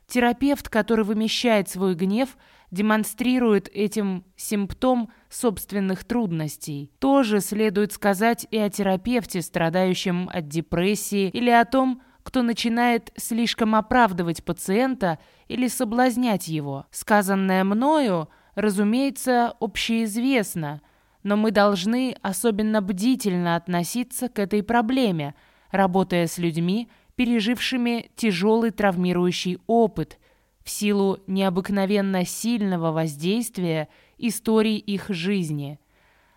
Терапевт, который вымещает свой гнев, демонстрирует этим симптом собственных трудностей. Тоже следует сказать и о терапевте, страдающем от депрессии, или о том, кто начинает слишком оправдывать пациента или соблазнять его. Сказанное мною, разумеется, общеизвестно, но мы должны особенно бдительно относиться к этой проблеме – работая с людьми, пережившими тяжелый травмирующий опыт в силу необыкновенно сильного воздействия историй их жизни.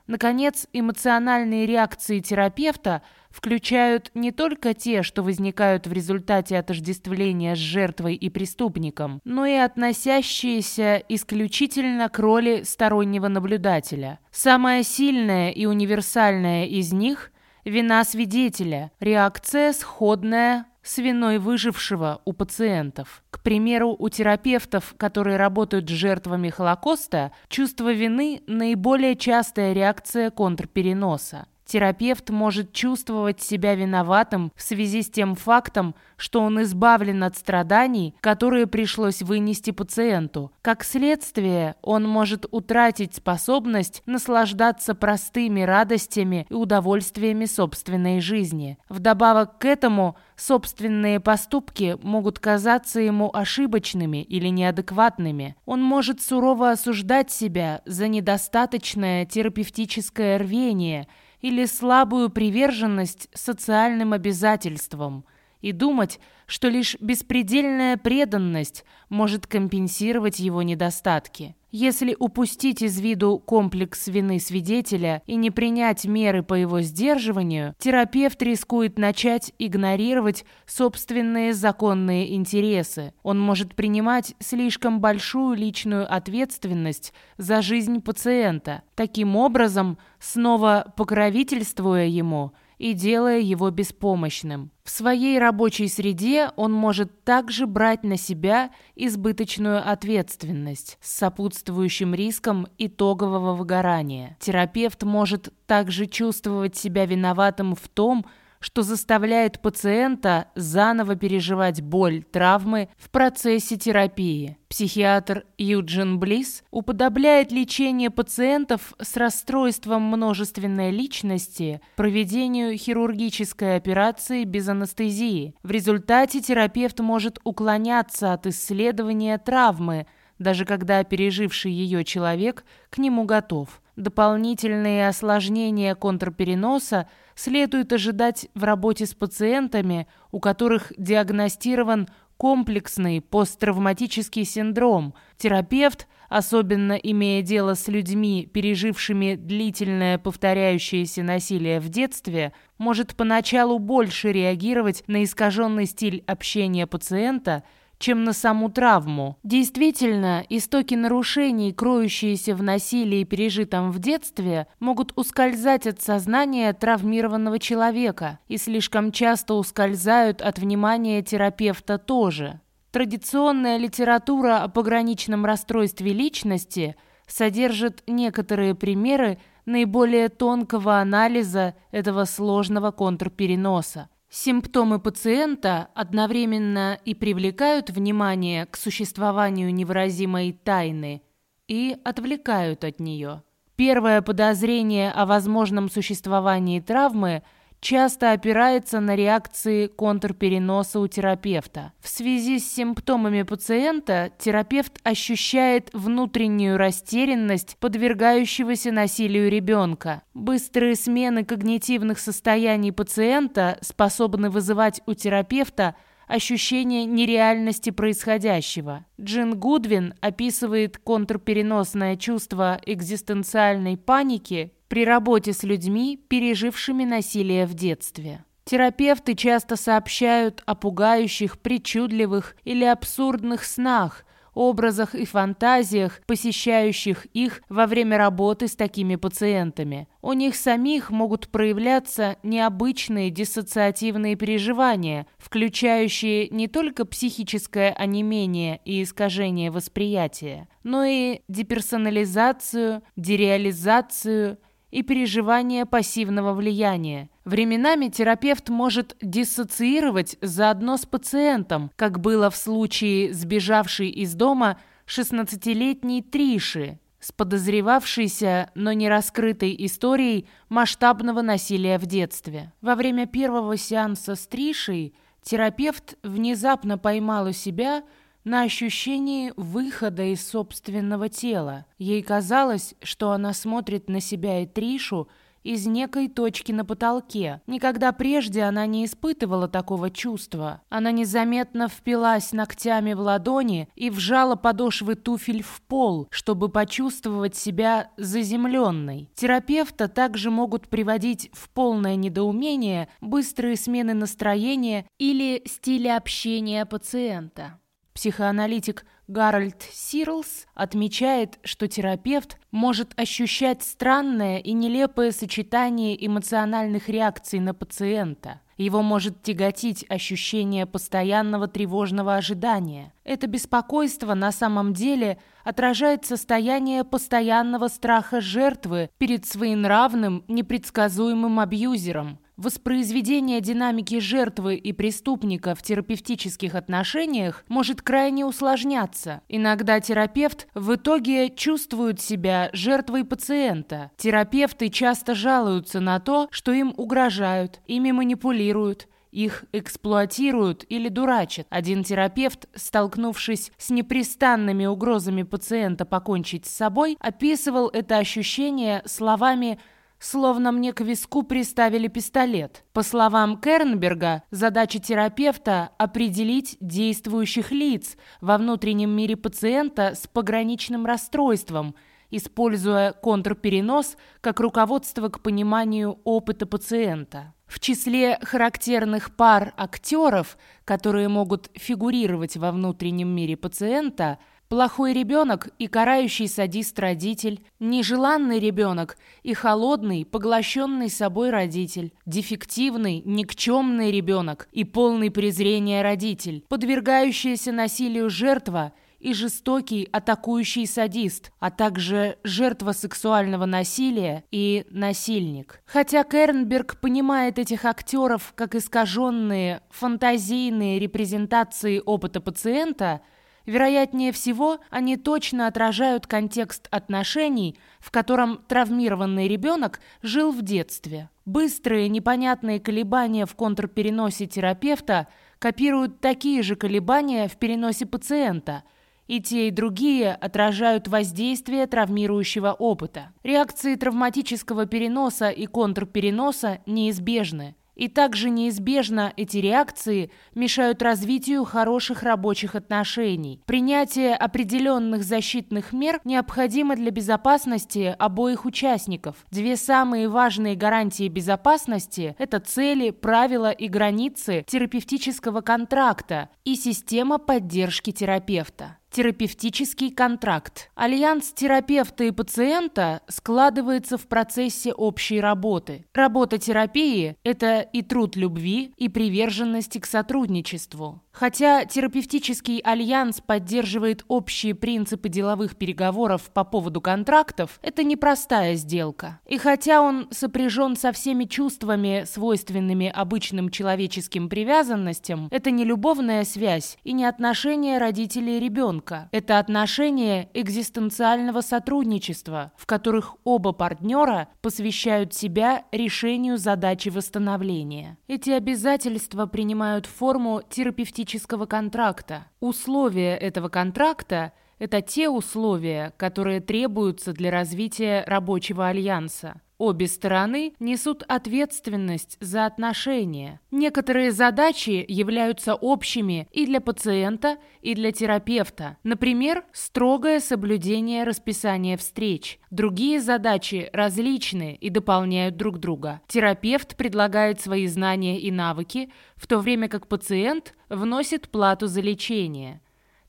Наконец, эмоциональные реакции терапевта включают не только те, что возникают в результате отождествления с жертвой и преступником, но и относящиеся исключительно к роли стороннего наблюдателя. Самая сильная и универсальная из них – Вина свидетеля. Реакция сходная с виной выжившего у пациентов. К примеру, у терапевтов, которые работают с жертвами Холокоста, чувство вины – наиболее частая реакция контрпереноса. Терапевт может чувствовать себя виноватым в связи с тем фактом, что он избавлен от страданий, которые пришлось вынести пациенту. Как следствие, он может утратить способность наслаждаться простыми радостями и удовольствиями собственной жизни. Вдобавок к этому, собственные поступки могут казаться ему ошибочными или неадекватными. Он может сурово осуждать себя за недостаточное терапевтическое рвение – или слабую приверженность социальным обязательствам, и думать, что лишь беспредельная преданность может компенсировать его недостатки. Если упустить из виду комплекс вины свидетеля и не принять меры по его сдерживанию, терапевт рискует начать игнорировать собственные законные интересы. Он может принимать слишком большую личную ответственность за жизнь пациента, таким образом снова покровительствуя ему – и делая его беспомощным. В своей рабочей среде он может также брать на себя избыточную ответственность с сопутствующим риском итогового выгорания. Терапевт может также чувствовать себя виноватым в том, что заставляет пациента заново переживать боль травмы в процессе терапии. Психиатр Юджин Блисс уподобляет лечение пациентов с расстройством множественной личности проведению хирургической операции без анестезии. В результате терапевт может уклоняться от исследования травмы, даже когда переживший ее человек к нему готов. Дополнительные осложнения контрпереноса – следует ожидать в работе с пациентами, у которых диагностирован комплексный посттравматический синдром. Терапевт, особенно имея дело с людьми, пережившими длительное повторяющееся насилие в детстве, может поначалу больше реагировать на искаженный стиль общения пациента – чем на саму травму. Действительно, истоки нарушений, кроющиеся в насилии, пережитом в детстве, могут ускользать от сознания травмированного человека и слишком часто ускользают от внимания терапевта тоже. Традиционная литература о пограничном расстройстве личности содержит некоторые примеры наиболее тонкого анализа этого сложного контрпереноса. Симптомы пациента одновременно и привлекают внимание к существованию невыразимой тайны и отвлекают от нее. Первое подозрение о возможном существовании травмы – часто опирается на реакции контрпереноса у терапевта. В связи с симптомами пациента терапевт ощущает внутреннюю растерянность подвергающегося насилию ребенка. Быстрые смены когнитивных состояний пациента способны вызывать у терапевта ощущение нереальности происходящего. Джин Гудвин описывает контрпереносное чувство экзистенциальной паники при работе с людьми, пережившими насилие в детстве. Терапевты часто сообщают о пугающих, причудливых или абсурдных снах, образах и фантазиях, посещающих их во время работы с такими пациентами. У них самих могут проявляться необычные диссоциативные переживания, включающие не только психическое онемение и искажение восприятия, но и деперсонализацию, дереализацию – и переживание пассивного влияния. Временами терапевт может диссоциировать заодно с пациентом, как было в случае сбежавшей из дома 16-летней Триши, с подозревавшейся, но не раскрытой историей масштабного насилия в детстве. Во время первого сеанса с Тришей терапевт внезапно поймал у себя – на ощущении выхода из собственного тела. Ей казалось, что она смотрит на себя и Тришу из некой точки на потолке. Никогда прежде она не испытывала такого чувства. Она незаметно впилась ногтями в ладони и вжала подошвы туфель в пол, чтобы почувствовать себя заземленной. Терапевта также могут приводить в полное недоумение быстрые смены настроения или стиля общения пациента. Психоаналитик Гарольд Сирлс отмечает, что терапевт может ощущать странное и нелепое сочетание эмоциональных реакций на пациента. Его может тяготить ощущение постоянного тревожного ожидания. Это беспокойство на самом деле отражает состояние постоянного страха жертвы перед своенравным, непредсказуемым абьюзером – Воспроизведение динамики жертвы и преступника в терапевтических отношениях может крайне усложняться. Иногда терапевт в итоге чувствует себя жертвой пациента. Терапевты часто жалуются на то, что им угрожают, ими манипулируют, их эксплуатируют или дурачат. Один терапевт, столкнувшись с непрестанными угрозами пациента покончить с собой, описывал это ощущение словами словно мне к виску приставили пистолет. По словам Кернберга, задача терапевта – определить действующих лиц во внутреннем мире пациента с пограничным расстройством, используя контрперенос как руководство к пониманию опыта пациента. В числе характерных пар актеров, которые могут фигурировать во внутреннем мире пациента – Плохой ребенок и карающий садист-родитель, нежеланный ребенок и холодный, поглощенный собой родитель, дефективный, никчемный ребенок и полный презрения родитель, подвергающаяся насилию жертва и жестокий атакующий садист, а также жертва сексуального насилия и насильник. Хотя Кернберг понимает этих актеров как искаженные, фантазийные репрезентации опыта пациента – Вероятнее всего, они точно отражают контекст отношений, в котором травмированный ребенок жил в детстве. Быстрые, непонятные колебания в контрпереносе терапевта копируют такие же колебания в переносе пациента – и те, и другие отражают воздействие травмирующего опыта. Реакции травматического переноса и контрпереноса неизбежны. И также неизбежно эти реакции мешают развитию хороших рабочих отношений. Принятие определенных защитных мер необходимо для безопасности обоих участников. Две самые важные гарантии безопасности – это цели, правила и границы терапевтического контракта и система поддержки терапевта. Терапевтический контракт. Альянс терапевта и пациента складывается в процессе общей работы. Работа терапии – это и труд любви, и приверженности к сотрудничеству. Хотя терапевтический альянс поддерживает общие принципы деловых переговоров по поводу контрактов, это непростая сделка. И хотя он сопряжен со всеми чувствами, свойственными обычным человеческим привязанностям, это не любовная связь и не отношения родителей ребенка. Это отношения экзистенциального сотрудничества, в которых оба партнера посвящают себя решению задачи восстановления. Эти обязательства принимают форму терапевтического романтического контракта. Условия этого контракта – это те условия, которые требуются для развития рабочего альянса. Обе стороны несут ответственность за отношения. Некоторые задачи являются общими и для пациента, и для терапевта. Например, строгое соблюдение расписания встреч. Другие задачи различны и дополняют друг друга. Терапевт предлагает свои знания и навыки, в то время как пациент вносит плату за лечение.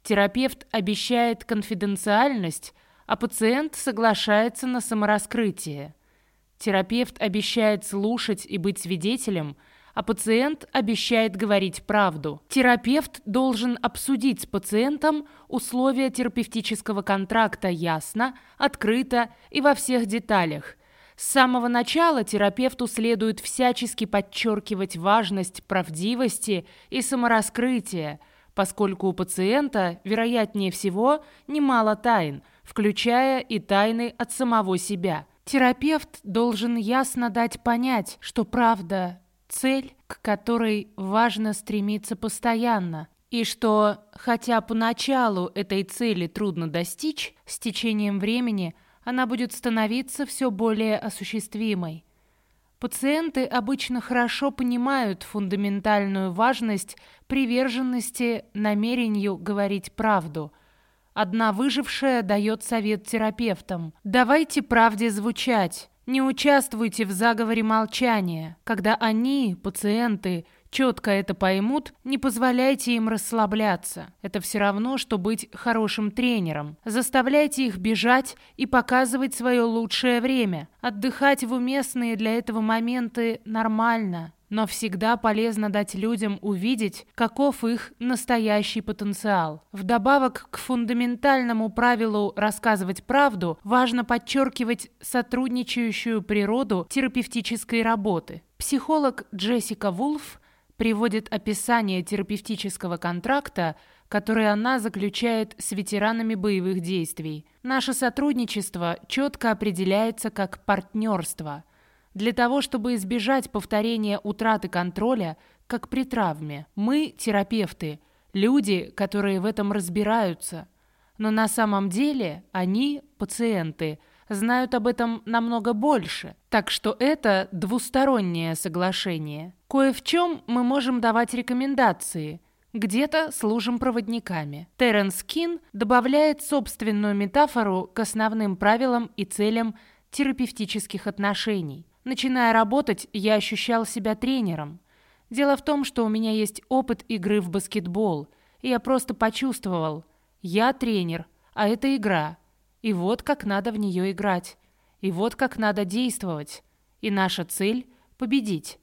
Терапевт обещает конфиденциальность, а пациент соглашается на самораскрытие. Терапевт обещает слушать и быть свидетелем, а пациент обещает говорить правду. Терапевт должен обсудить с пациентом условия терапевтического контракта ясно, открыто и во всех деталях. С самого начала терапевту следует всячески подчеркивать важность правдивости и самораскрытия, поскольку у пациента, вероятнее всего, немало тайн, включая и тайны от самого себя – Терапевт должен ясно дать понять, что правда – цель, к которой важно стремиться постоянно, и что, хотя поначалу этой цели трудно достичь, с течением времени она будет становиться все более осуществимой. Пациенты обычно хорошо понимают фундаментальную важность приверженности намерению говорить правду – Одна выжившая дает совет терапевтам. «Давайте правде звучать. Не участвуйте в заговоре молчания. Когда они, пациенты, четко это поймут, не позволяйте им расслабляться. Это все равно, что быть хорошим тренером. Заставляйте их бежать и показывать свое лучшее время. Отдыхать в уместные для этого моменты нормально но всегда полезно дать людям увидеть, каков их настоящий потенциал. Вдобавок к фундаментальному правилу рассказывать правду, важно подчеркивать сотрудничающую природу терапевтической работы. Психолог Джессика Вулф приводит описание терапевтического контракта, который она заключает с ветеранами боевых действий. Наше сотрудничество четко определяется как партнерство – для того, чтобы избежать повторения утраты контроля, как при травме. Мы, терапевты, люди, которые в этом разбираются. Но на самом деле они, пациенты, знают об этом намного больше. Так что это двустороннее соглашение. Кое в чем мы можем давать рекомендации – где-то служим проводниками. Терренс Кин добавляет собственную метафору к основным правилам и целям терапевтических отношений. Начиная работать, я ощущал себя тренером. Дело в том, что у меня есть опыт игры в баскетбол, и я просто почувствовал, я тренер, а это игра, и вот как надо в нее играть, и вот как надо действовать, и наша цель – победить.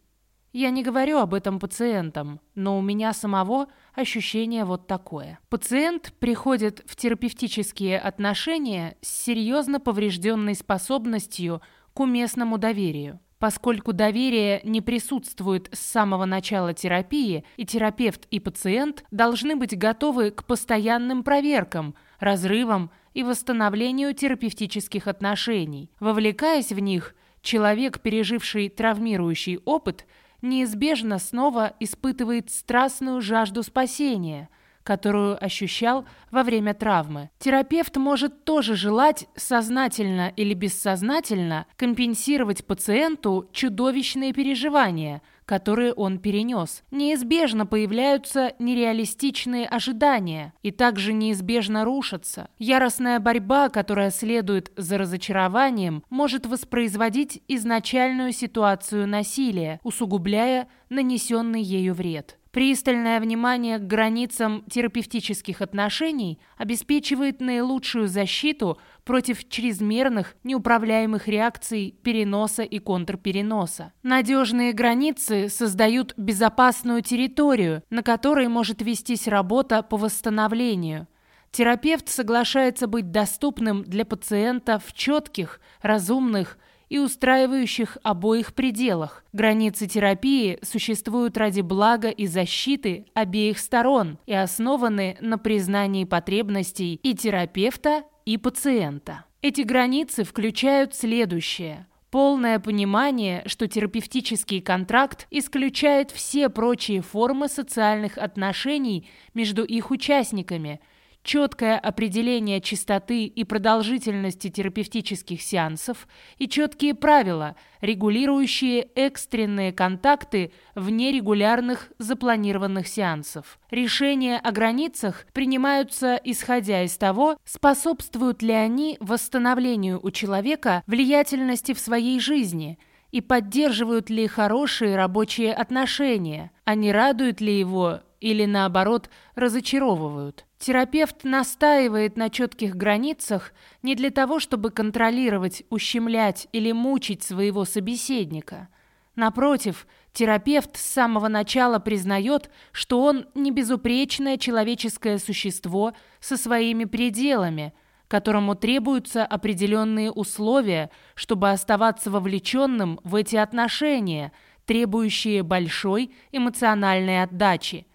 Я не говорю об этом пациентам, но у меня самого ощущение вот такое. Пациент приходит в терапевтические отношения с серьезно поврежденной способностью к уместному доверию. Поскольку доверие не присутствует с самого начала терапии, и терапевт и пациент должны быть готовы к постоянным проверкам, разрывам и восстановлению терапевтических отношений. Вовлекаясь в них, человек, переживший травмирующий опыт, неизбежно снова испытывает страстную жажду спасения – которую ощущал во время травмы. Терапевт может тоже желать сознательно или бессознательно компенсировать пациенту чудовищные переживания, которые он перенес. Неизбежно появляются нереалистичные ожидания и также неизбежно рушатся. Яростная борьба, которая следует за разочарованием, может воспроизводить изначальную ситуацию насилия, усугубляя нанесенный ею вред. Пристальное внимание к границам терапевтических отношений обеспечивает наилучшую защиту против чрезмерных, неуправляемых реакций переноса и контрпереноса. Надежные границы создают безопасную территорию, на которой может вестись работа по восстановлению. Терапевт соглашается быть доступным для пациента в четких, разумных, и устраивающих обоих пределах. Границы терапии существуют ради блага и защиты обеих сторон и основаны на признании потребностей и терапевта, и пациента. Эти границы включают следующее – Полное понимание, что терапевтический контракт исключает все прочие формы социальных отношений между их участниками – четкое определение частоты и продолжительности терапевтических сеансов и четкие правила, регулирующие экстренные контакты вне регулярных запланированных сеансов. Решения о границах принимаются исходя из того, способствуют ли они восстановлению у человека влиятельности в своей жизни – и поддерживают ли хорошие рабочие отношения, а не радуют ли его или, наоборот, разочаровывают. Терапевт настаивает на четких границах не для того, чтобы контролировать, ущемлять или мучить своего собеседника. Напротив, терапевт с самого начала признает, что он не безупречное человеческое существо со своими пределами, которому требуются определенные условия, чтобы оставаться вовлеченным в эти отношения, требующие большой эмоциональной отдачи.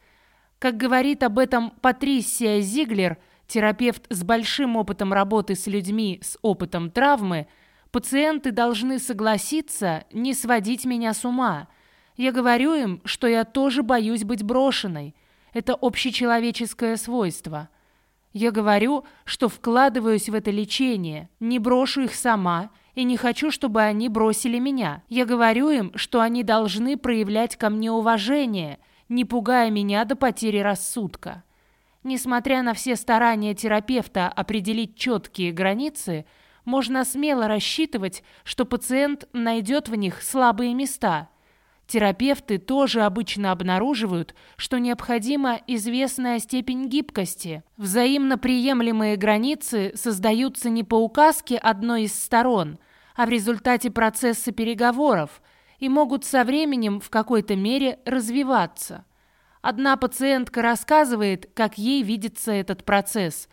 Как говорит об этом Патрисия Зиглер, терапевт с большим опытом работы с людьми с опытом травмы, пациенты должны согласиться не сводить меня с ума. Я говорю им, что я тоже боюсь быть брошенной. Это общечеловеческое свойство. Я говорю, что вкладываюсь в это лечение, не брошу их сама и не хочу, чтобы они бросили меня. Я говорю им, что они должны проявлять ко мне уважение – не пугая меня до потери рассудка. Несмотря на все старания терапевта определить четкие границы, можно смело рассчитывать, что пациент найдет в них слабые места. Терапевты тоже обычно обнаруживают, что необходима известная степень гибкости. Взаимно приемлемые границы создаются не по указке одной из сторон, а в результате процесса переговоров – и могут со временем в какой-то мере развиваться. Одна пациентка рассказывает, как ей видится этот процесс.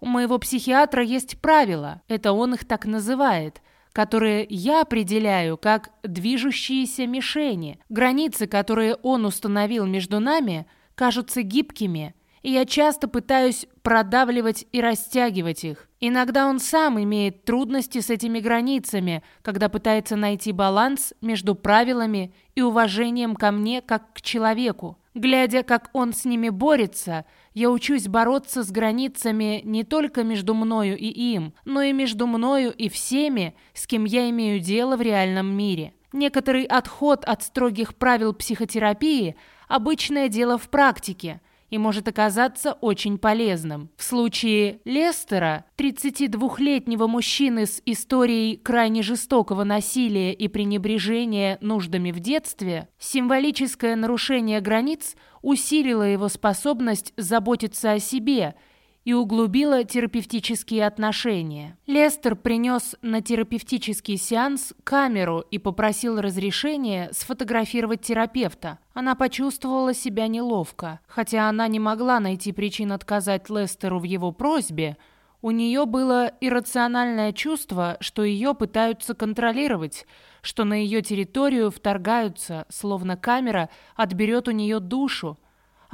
У моего психиатра есть правила, это он их так называет, которые я определяю как движущиеся мишени. Границы, которые он установил между нами, кажутся гибкими – и я часто пытаюсь продавливать и растягивать их. Иногда он сам имеет трудности с этими границами, когда пытается найти баланс между правилами и уважением ко мне как к человеку. Глядя, как он с ними борется, я учусь бороться с границами не только между мною и им, но и между мною и всеми, с кем я имею дело в реальном мире. Некоторый отход от строгих правил психотерапии – обычное дело в практике – и может оказаться очень полезным. В случае Лестера, 32-летнего мужчины с историей крайне жестокого насилия и пренебрежения нуждами в детстве, символическое нарушение границ усилило его способность заботиться о себе – и углубила терапевтические отношения. Лестер принес на терапевтический сеанс камеру и попросил разрешения сфотографировать терапевта. Она почувствовала себя неловко. Хотя она не могла найти причин отказать Лестеру в его просьбе, у нее было иррациональное чувство, что ее пытаются контролировать, что на ее территорию вторгаются, словно камера отберет у нее душу,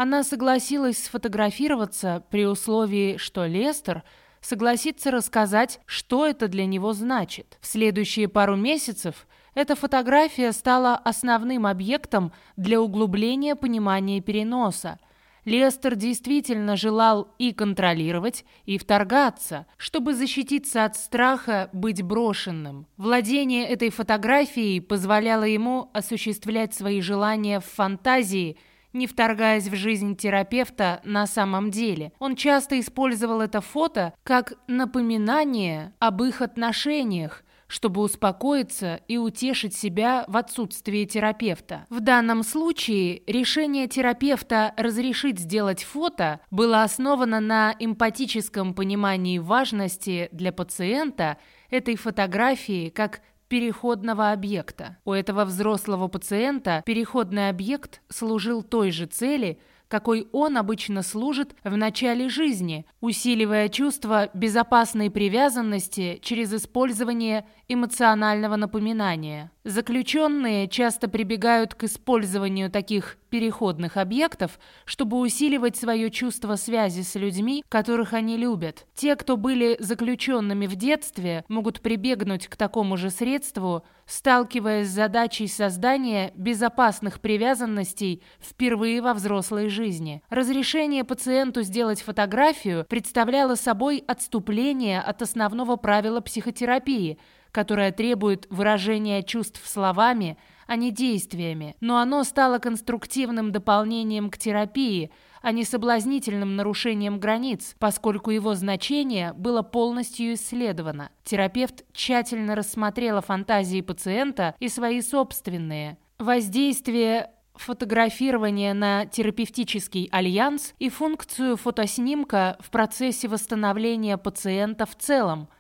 она согласилась сфотографироваться при условии, что Лестер согласится рассказать, что это для него значит. В следующие пару месяцев эта фотография стала основным объектом для углубления понимания переноса. Лестер действительно желал и контролировать, и вторгаться, чтобы защититься от страха быть брошенным. Владение этой фотографией позволяло ему осуществлять свои желания в фантазии – не вторгаясь в жизнь терапевта на самом деле. Он часто использовал это фото как напоминание об их отношениях, чтобы успокоиться и утешить себя в отсутствии терапевта. В данном случае решение терапевта разрешить сделать фото было основано на эмпатическом понимании важности для пациента этой фотографии как переходного объекта. У этого взрослого пациента переходный объект служил той же цели, какой он обычно служит в начале жизни, усиливая чувство безопасной привязанности через использование эмоционального напоминания. Заключенные часто прибегают к использованию таких переходных объектов, чтобы усиливать свое чувство связи с людьми, которых они любят. Те, кто были заключенными в детстве, могут прибегнуть к такому же средству, сталкиваясь с задачей создания безопасных привязанностей впервые во взрослой жизни. Разрешение пациенту сделать фотографию представляло собой отступление от основного правила психотерапии – которое требует выражения чувств словами, а не действиями, но оно стало конструктивным дополнением к терапии, а не соблазнительным нарушением границ, поскольку его значение было полностью исследовано. Терапевт тщательно рассмотрела фантазии пациента и свои собственные. Воздействие фотографирования на терапевтический альянс и функцию фотоснимка в процессе восстановления пациента в целом –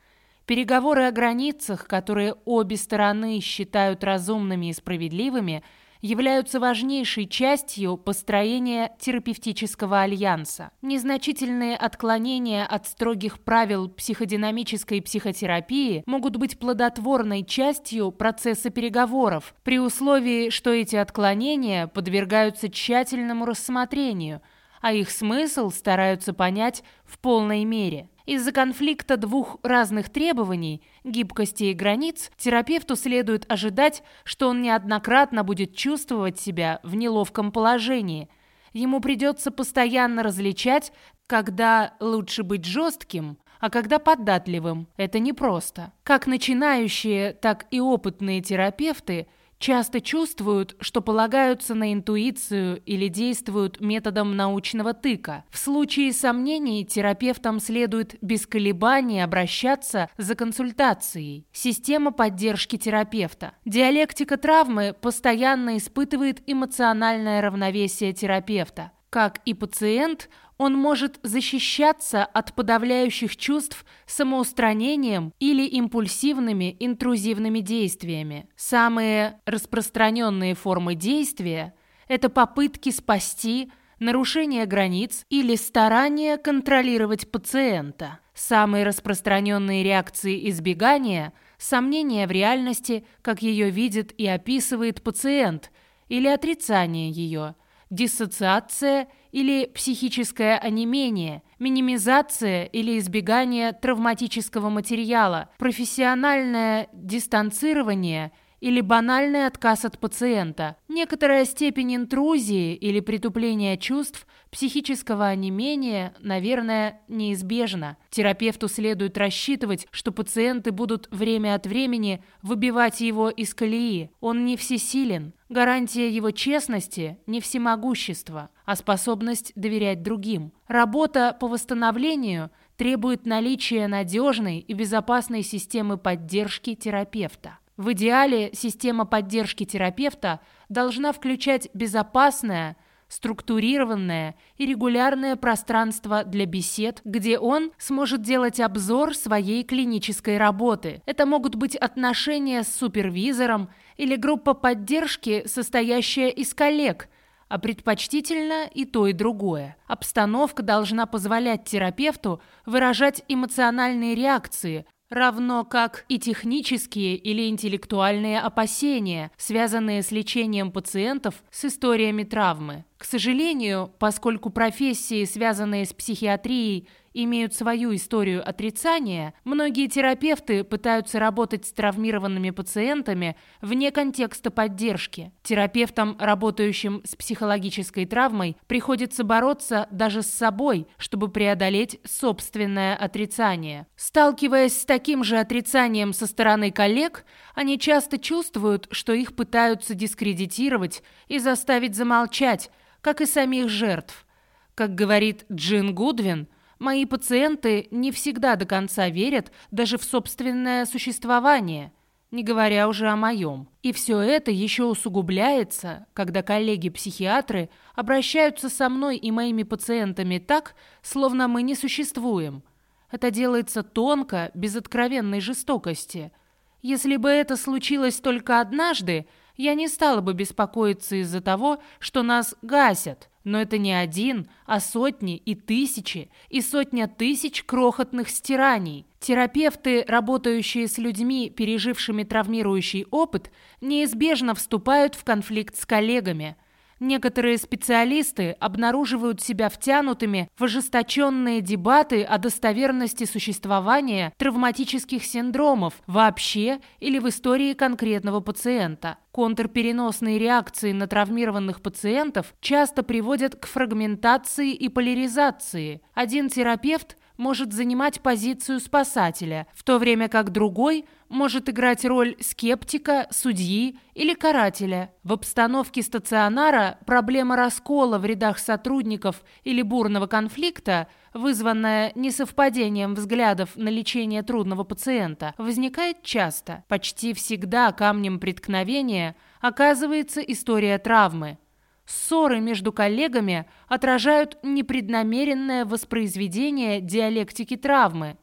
Переговоры о границах, которые обе стороны считают разумными и справедливыми, являются важнейшей частью построения терапевтического альянса. Незначительные отклонения от строгих правил психодинамической психотерапии могут быть плодотворной частью процесса переговоров, при условии, что эти отклонения подвергаются тщательному рассмотрению, а их смысл стараются понять в полной мере. Из-за конфликта двух разных требований, гибкости и границ, терапевту следует ожидать, что он неоднократно будет чувствовать себя в неловком положении. Ему придется постоянно различать, когда лучше быть жестким, а когда податливым. Это непросто. Как начинающие, так и опытные терапевты – часто чувствуют, что полагаются на интуицию или действуют методом научного тыка. В случае сомнений терапевтам следует без колебаний обращаться за консультацией. Система поддержки терапевта. Диалектика травмы постоянно испытывает эмоциональное равновесие терапевта. Как и пациент, он может защищаться от подавляющих чувств самоустранением или импульсивными интрузивными действиями. Самые распространенные формы действия – это попытки спасти, нарушение границ или старание контролировать пациента. Самые распространенные реакции избегания – сомнения в реальности, как ее видит и описывает пациент, или отрицание ее, диссоциация – или психическое онемение, минимизация или избегание травматического материала, профессиональное дистанцирование или банальный отказ от пациента. Некоторая степень интрузии или притупления чувств, психического онемения, наверное, неизбежна. Терапевту следует рассчитывать, что пациенты будут время от времени выбивать его из колеи. Он не всесилен. Гарантия его честности – не всемогущество, а способность доверять другим. Работа по восстановлению требует наличия надежной и безопасной системы поддержки терапевта. В идеале система поддержки терапевта должна включать безопасное, структурированное и регулярное пространство для бесед, где он сможет делать обзор своей клинической работы. Это могут быть отношения с супервизором или группа поддержки, состоящая из коллег, а предпочтительно и то, и другое. Обстановка должна позволять терапевту выражать эмоциональные реакции – равно как и технические или интеллектуальные опасения, связанные с лечением пациентов с историями травмы. К сожалению, поскольку профессии, связанные с психиатрией, имеют свою историю отрицания, многие терапевты пытаются работать с травмированными пациентами вне контекста поддержки. Терапевтам, работающим с психологической травмой, приходится бороться даже с собой, чтобы преодолеть собственное отрицание. Сталкиваясь с таким же отрицанием со стороны коллег, они часто чувствуют, что их пытаются дискредитировать и заставить замолчать, как и самих жертв. Как говорит Джин Гудвин – Мои пациенты не всегда до конца верят даже в собственное существование, не говоря уже о моем. И все это еще усугубляется, когда коллеги-психиатры обращаются со мной и моими пациентами так, словно мы не существуем. Это делается тонко, без откровенной жестокости. Если бы это случилось только однажды, я не стала бы беспокоиться из-за того, что нас гасят. Но это не один, а сотни и тысячи, и сотня тысяч крохотных стираний. Терапевты, работающие с людьми, пережившими травмирующий опыт, неизбежно вступают в конфликт с коллегами – Некоторые специалисты обнаруживают себя втянутыми в ожесточенные дебаты о достоверности существования травматических синдромов вообще или в истории конкретного пациента. Контрпереносные реакции на травмированных пациентов часто приводят к фрагментации и поляризации. Один терапевт может занимать позицию спасателя, в то время как другой может играть роль скептика, судьи или карателя. В обстановке стационара проблема раскола в рядах сотрудников или бурного конфликта, вызванная несовпадением взглядов на лечение трудного пациента, возникает часто. Почти всегда камнем преткновения оказывается история травмы – Ссоры между коллегами отражают непреднамеренное воспроизведение диалектики травмы.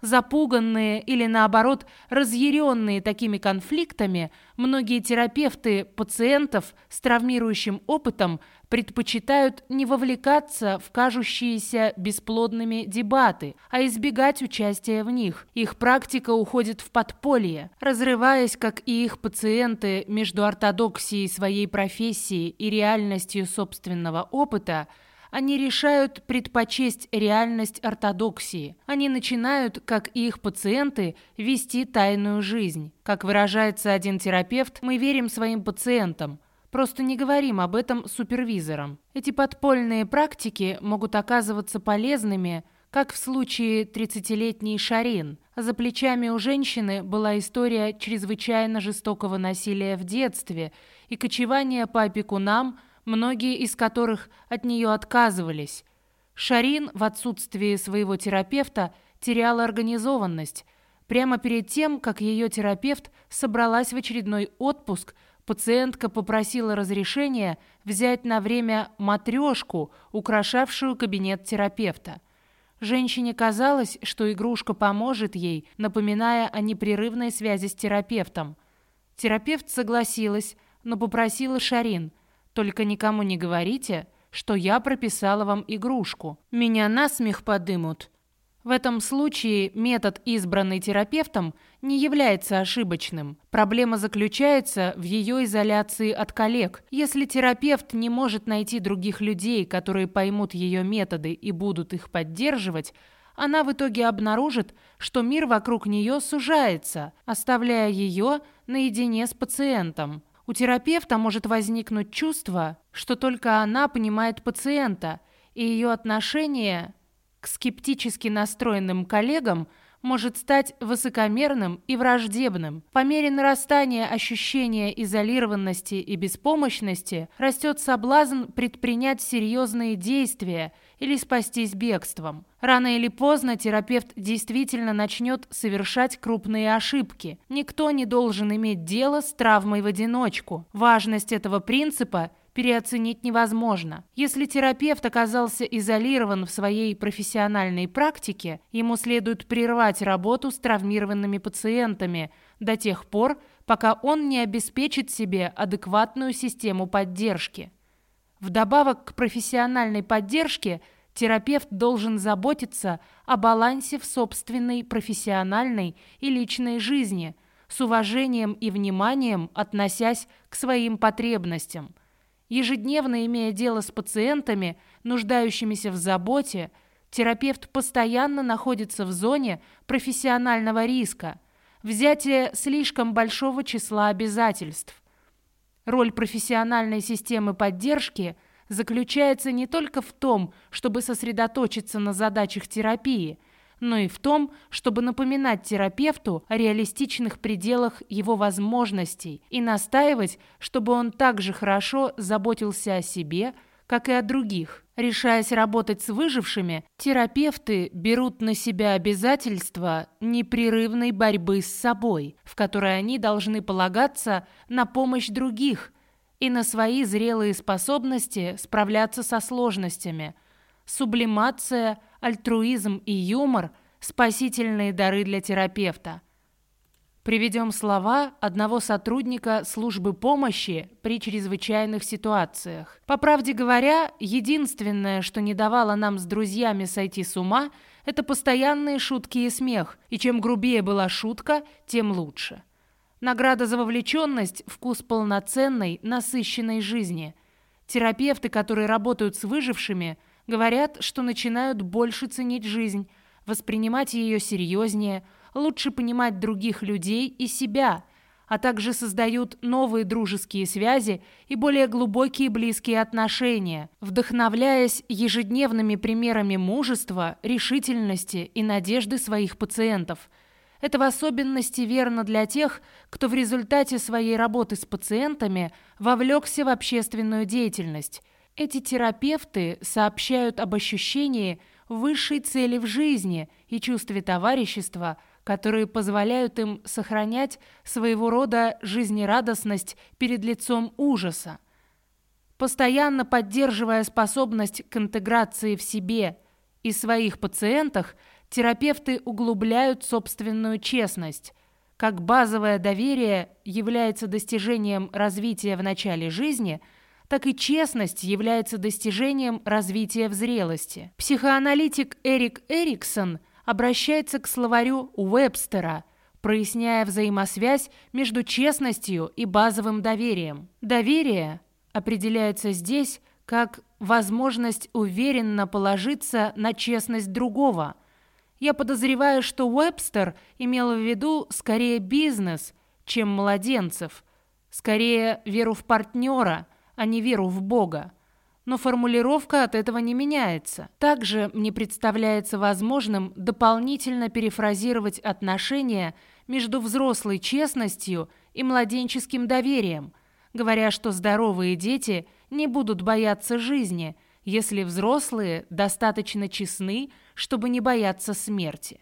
Запуганные или, наоборот, разъяренные такими конфликтами, многие терапевты пациентов с травмирующим опытом предпочитают не вовлекаться в кажущиеся бесплодными дебаты, а избегать участия в них. Их практика уходит в подполье, разрываясь, как и их пациенты, между ортодоксией своей профессии и реальностью собственного опыта – они решают предпочесть реальность ортодоксии. Они начинают, как и их пациенты, вести тайную жизнь. Как выражается один терапевт, мы верим своим пациентам, Просто не говорим об этом супервизорам. Эти подпольные практики могут оказываться полезными, как в случае 30-летней Шарин. За плечами у женщины была история чрезвычайно жестокого насилия в детстве и кочевания по опекунам, многие из которых от нее отказывались. Шарин в отсутствии своего терапевта теряла организованность. Прямо перед тем, как ее терапевт собралась в очередной отпуск – Пациентка попросила разрешения взять на время матрешку, украшавшую кабинет терапевта. Женщине казалось, что игрушка поможет ей, напоминая о непрерывной связи с терапевтом. Терапевт согласилась, но попросила Шарин, «Только никому не говорите, что я прописала вам игрушку. Меня на смех подымут. В этом случае метод, избранный терапевтом, не является ошибочным. Проблема заключается в ее изоляции от коллег. Если терапевт не может найти других людей, которые поймут ее методы и будут их поддерживать, она в итоге обнаружит, что мир вокруг нее сужается, оставляя ее наедине с пациентом. У терапевта может возникнуть чувство, что только она понимает пациента, и ее отношение к скептически настроенным коллегам – может стать высокомерным и враждебным. По мере нарастания ощущения изолированности и беспомощности растет соблазн предпринять серьезные действия или спастись бегством. Рано или поздно терапевт действительно начнет совершать крупные ошибки. Никто не должен иметь дело с травмой в одиночку. Важность этого принципа – переоценить невозможно. Если терапевт оказался изолирован в своей профессиональной практике, ему следует прервать работу с травмированными пациентами до тех пор, пока он не обеспечит себе адекватную систему поддержки. Вдобавок к профессиональной поддержке терапевт должен заботиться о балансе в собственной профессиональной и личной жизни, с уважением и вниманием относясь к своим потребностям – Ежедневно имея дело с пациентами, нуждающимися в заботе, терапевт постоянно находится в зоне профессионального риска, взятия слишком большого числа обязательств. Роль профессиональной системы поддержки заключается не только в том, чтобы сосредоточиться на задачах терапии – но и в том, чтобы напоминать терапевту о реалистичных пределах его возможностей и настаивать, чтобы он также хорошо заботился о себе, как и о других. Решаясь работать с выжившими, терапевты берут на себя обязательства непрерывной борьбы с собой, в которой они должны полагаться на помощь других и на свои зрелые способности справляться со сложностями. Сублимация – альтруизм и юмор – спасительные дары для терапевта. Приведем слова одного сотрудника службы помощи при чрезвычайных ситуациях. По правде говоря, единственное, что не давало нам с друзьями сойти с ума, это постоянные шутки и смех, и чем грубее была шутка, тем лучше. Награда за вовлеченность – вкус полноценной, насыщенной жизни. Терапевты, которые работают с выжившими – Говорят, что начинают больше ценить жизнь, воспринимать ее серьезнее, лучше понимать других людей и себя, а также создают новые дружеские связи и более глубокие близкие отношения, вдохновляясь ежедневными примерами мужества, решительности и надежды своих пациентов. Это в особенности верно для тех, кто в результате своей работы с пациентами вовлекся в общественную деятельность – эти терапевты сообщают об ощущении высшей цели в жизни и чувстве товарищества, которые позволяют им сохранять своего рода жизнерадостность перед лицом ужаса. Постоянно поддерживая способность к интеграции в себе и своих пациентах, терапевты углубляют собственную честность. Как базовое доверие является достижением развития в начале жизни – так и честность является достижением развития в зрелости. Психоаналитик Эрик Эриксон обращается к словарю Уэбстера, проясняя взаимосвязь между честностью и базовым доверием. Доверие определяется здесь как возможность уверенно положиться на честность другого. Я подозреваю, что Уэбстер имел в виду скорее бизнес, чем младенцев, скорее веру в партнера – а не веру в Бога. Но формулировка от этого не меняется. Также мне представляется возможным дополнительно перефразировать отношения между взрослой честностью и младенческим доверием, говоря, что здоровые дети не будут бояться жизни, если взрослые достаточно честны, чтобы не бояться смерти.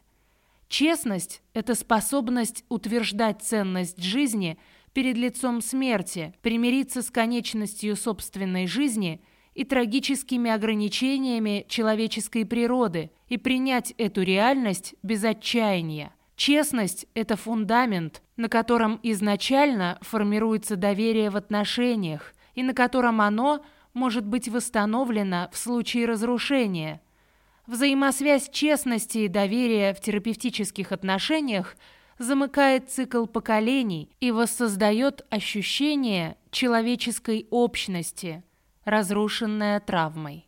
Честность – это способность утверждать ценность жизни – перед лицом смерти, примириться с конечностью собственной жизни и трагическими ограничениями человеческой природы и принять эту реальность без отчаяния. Честность – это фундамент, на котором изначально формируется доверие в отношениях и на котором оно может быть восстановлено в случае разрушения. Взаимосвязь честности и доверия в терапевтических отношениях – замыкает цикл поколений и воссоздает ощущение человеческой общности, разрушенное травмой.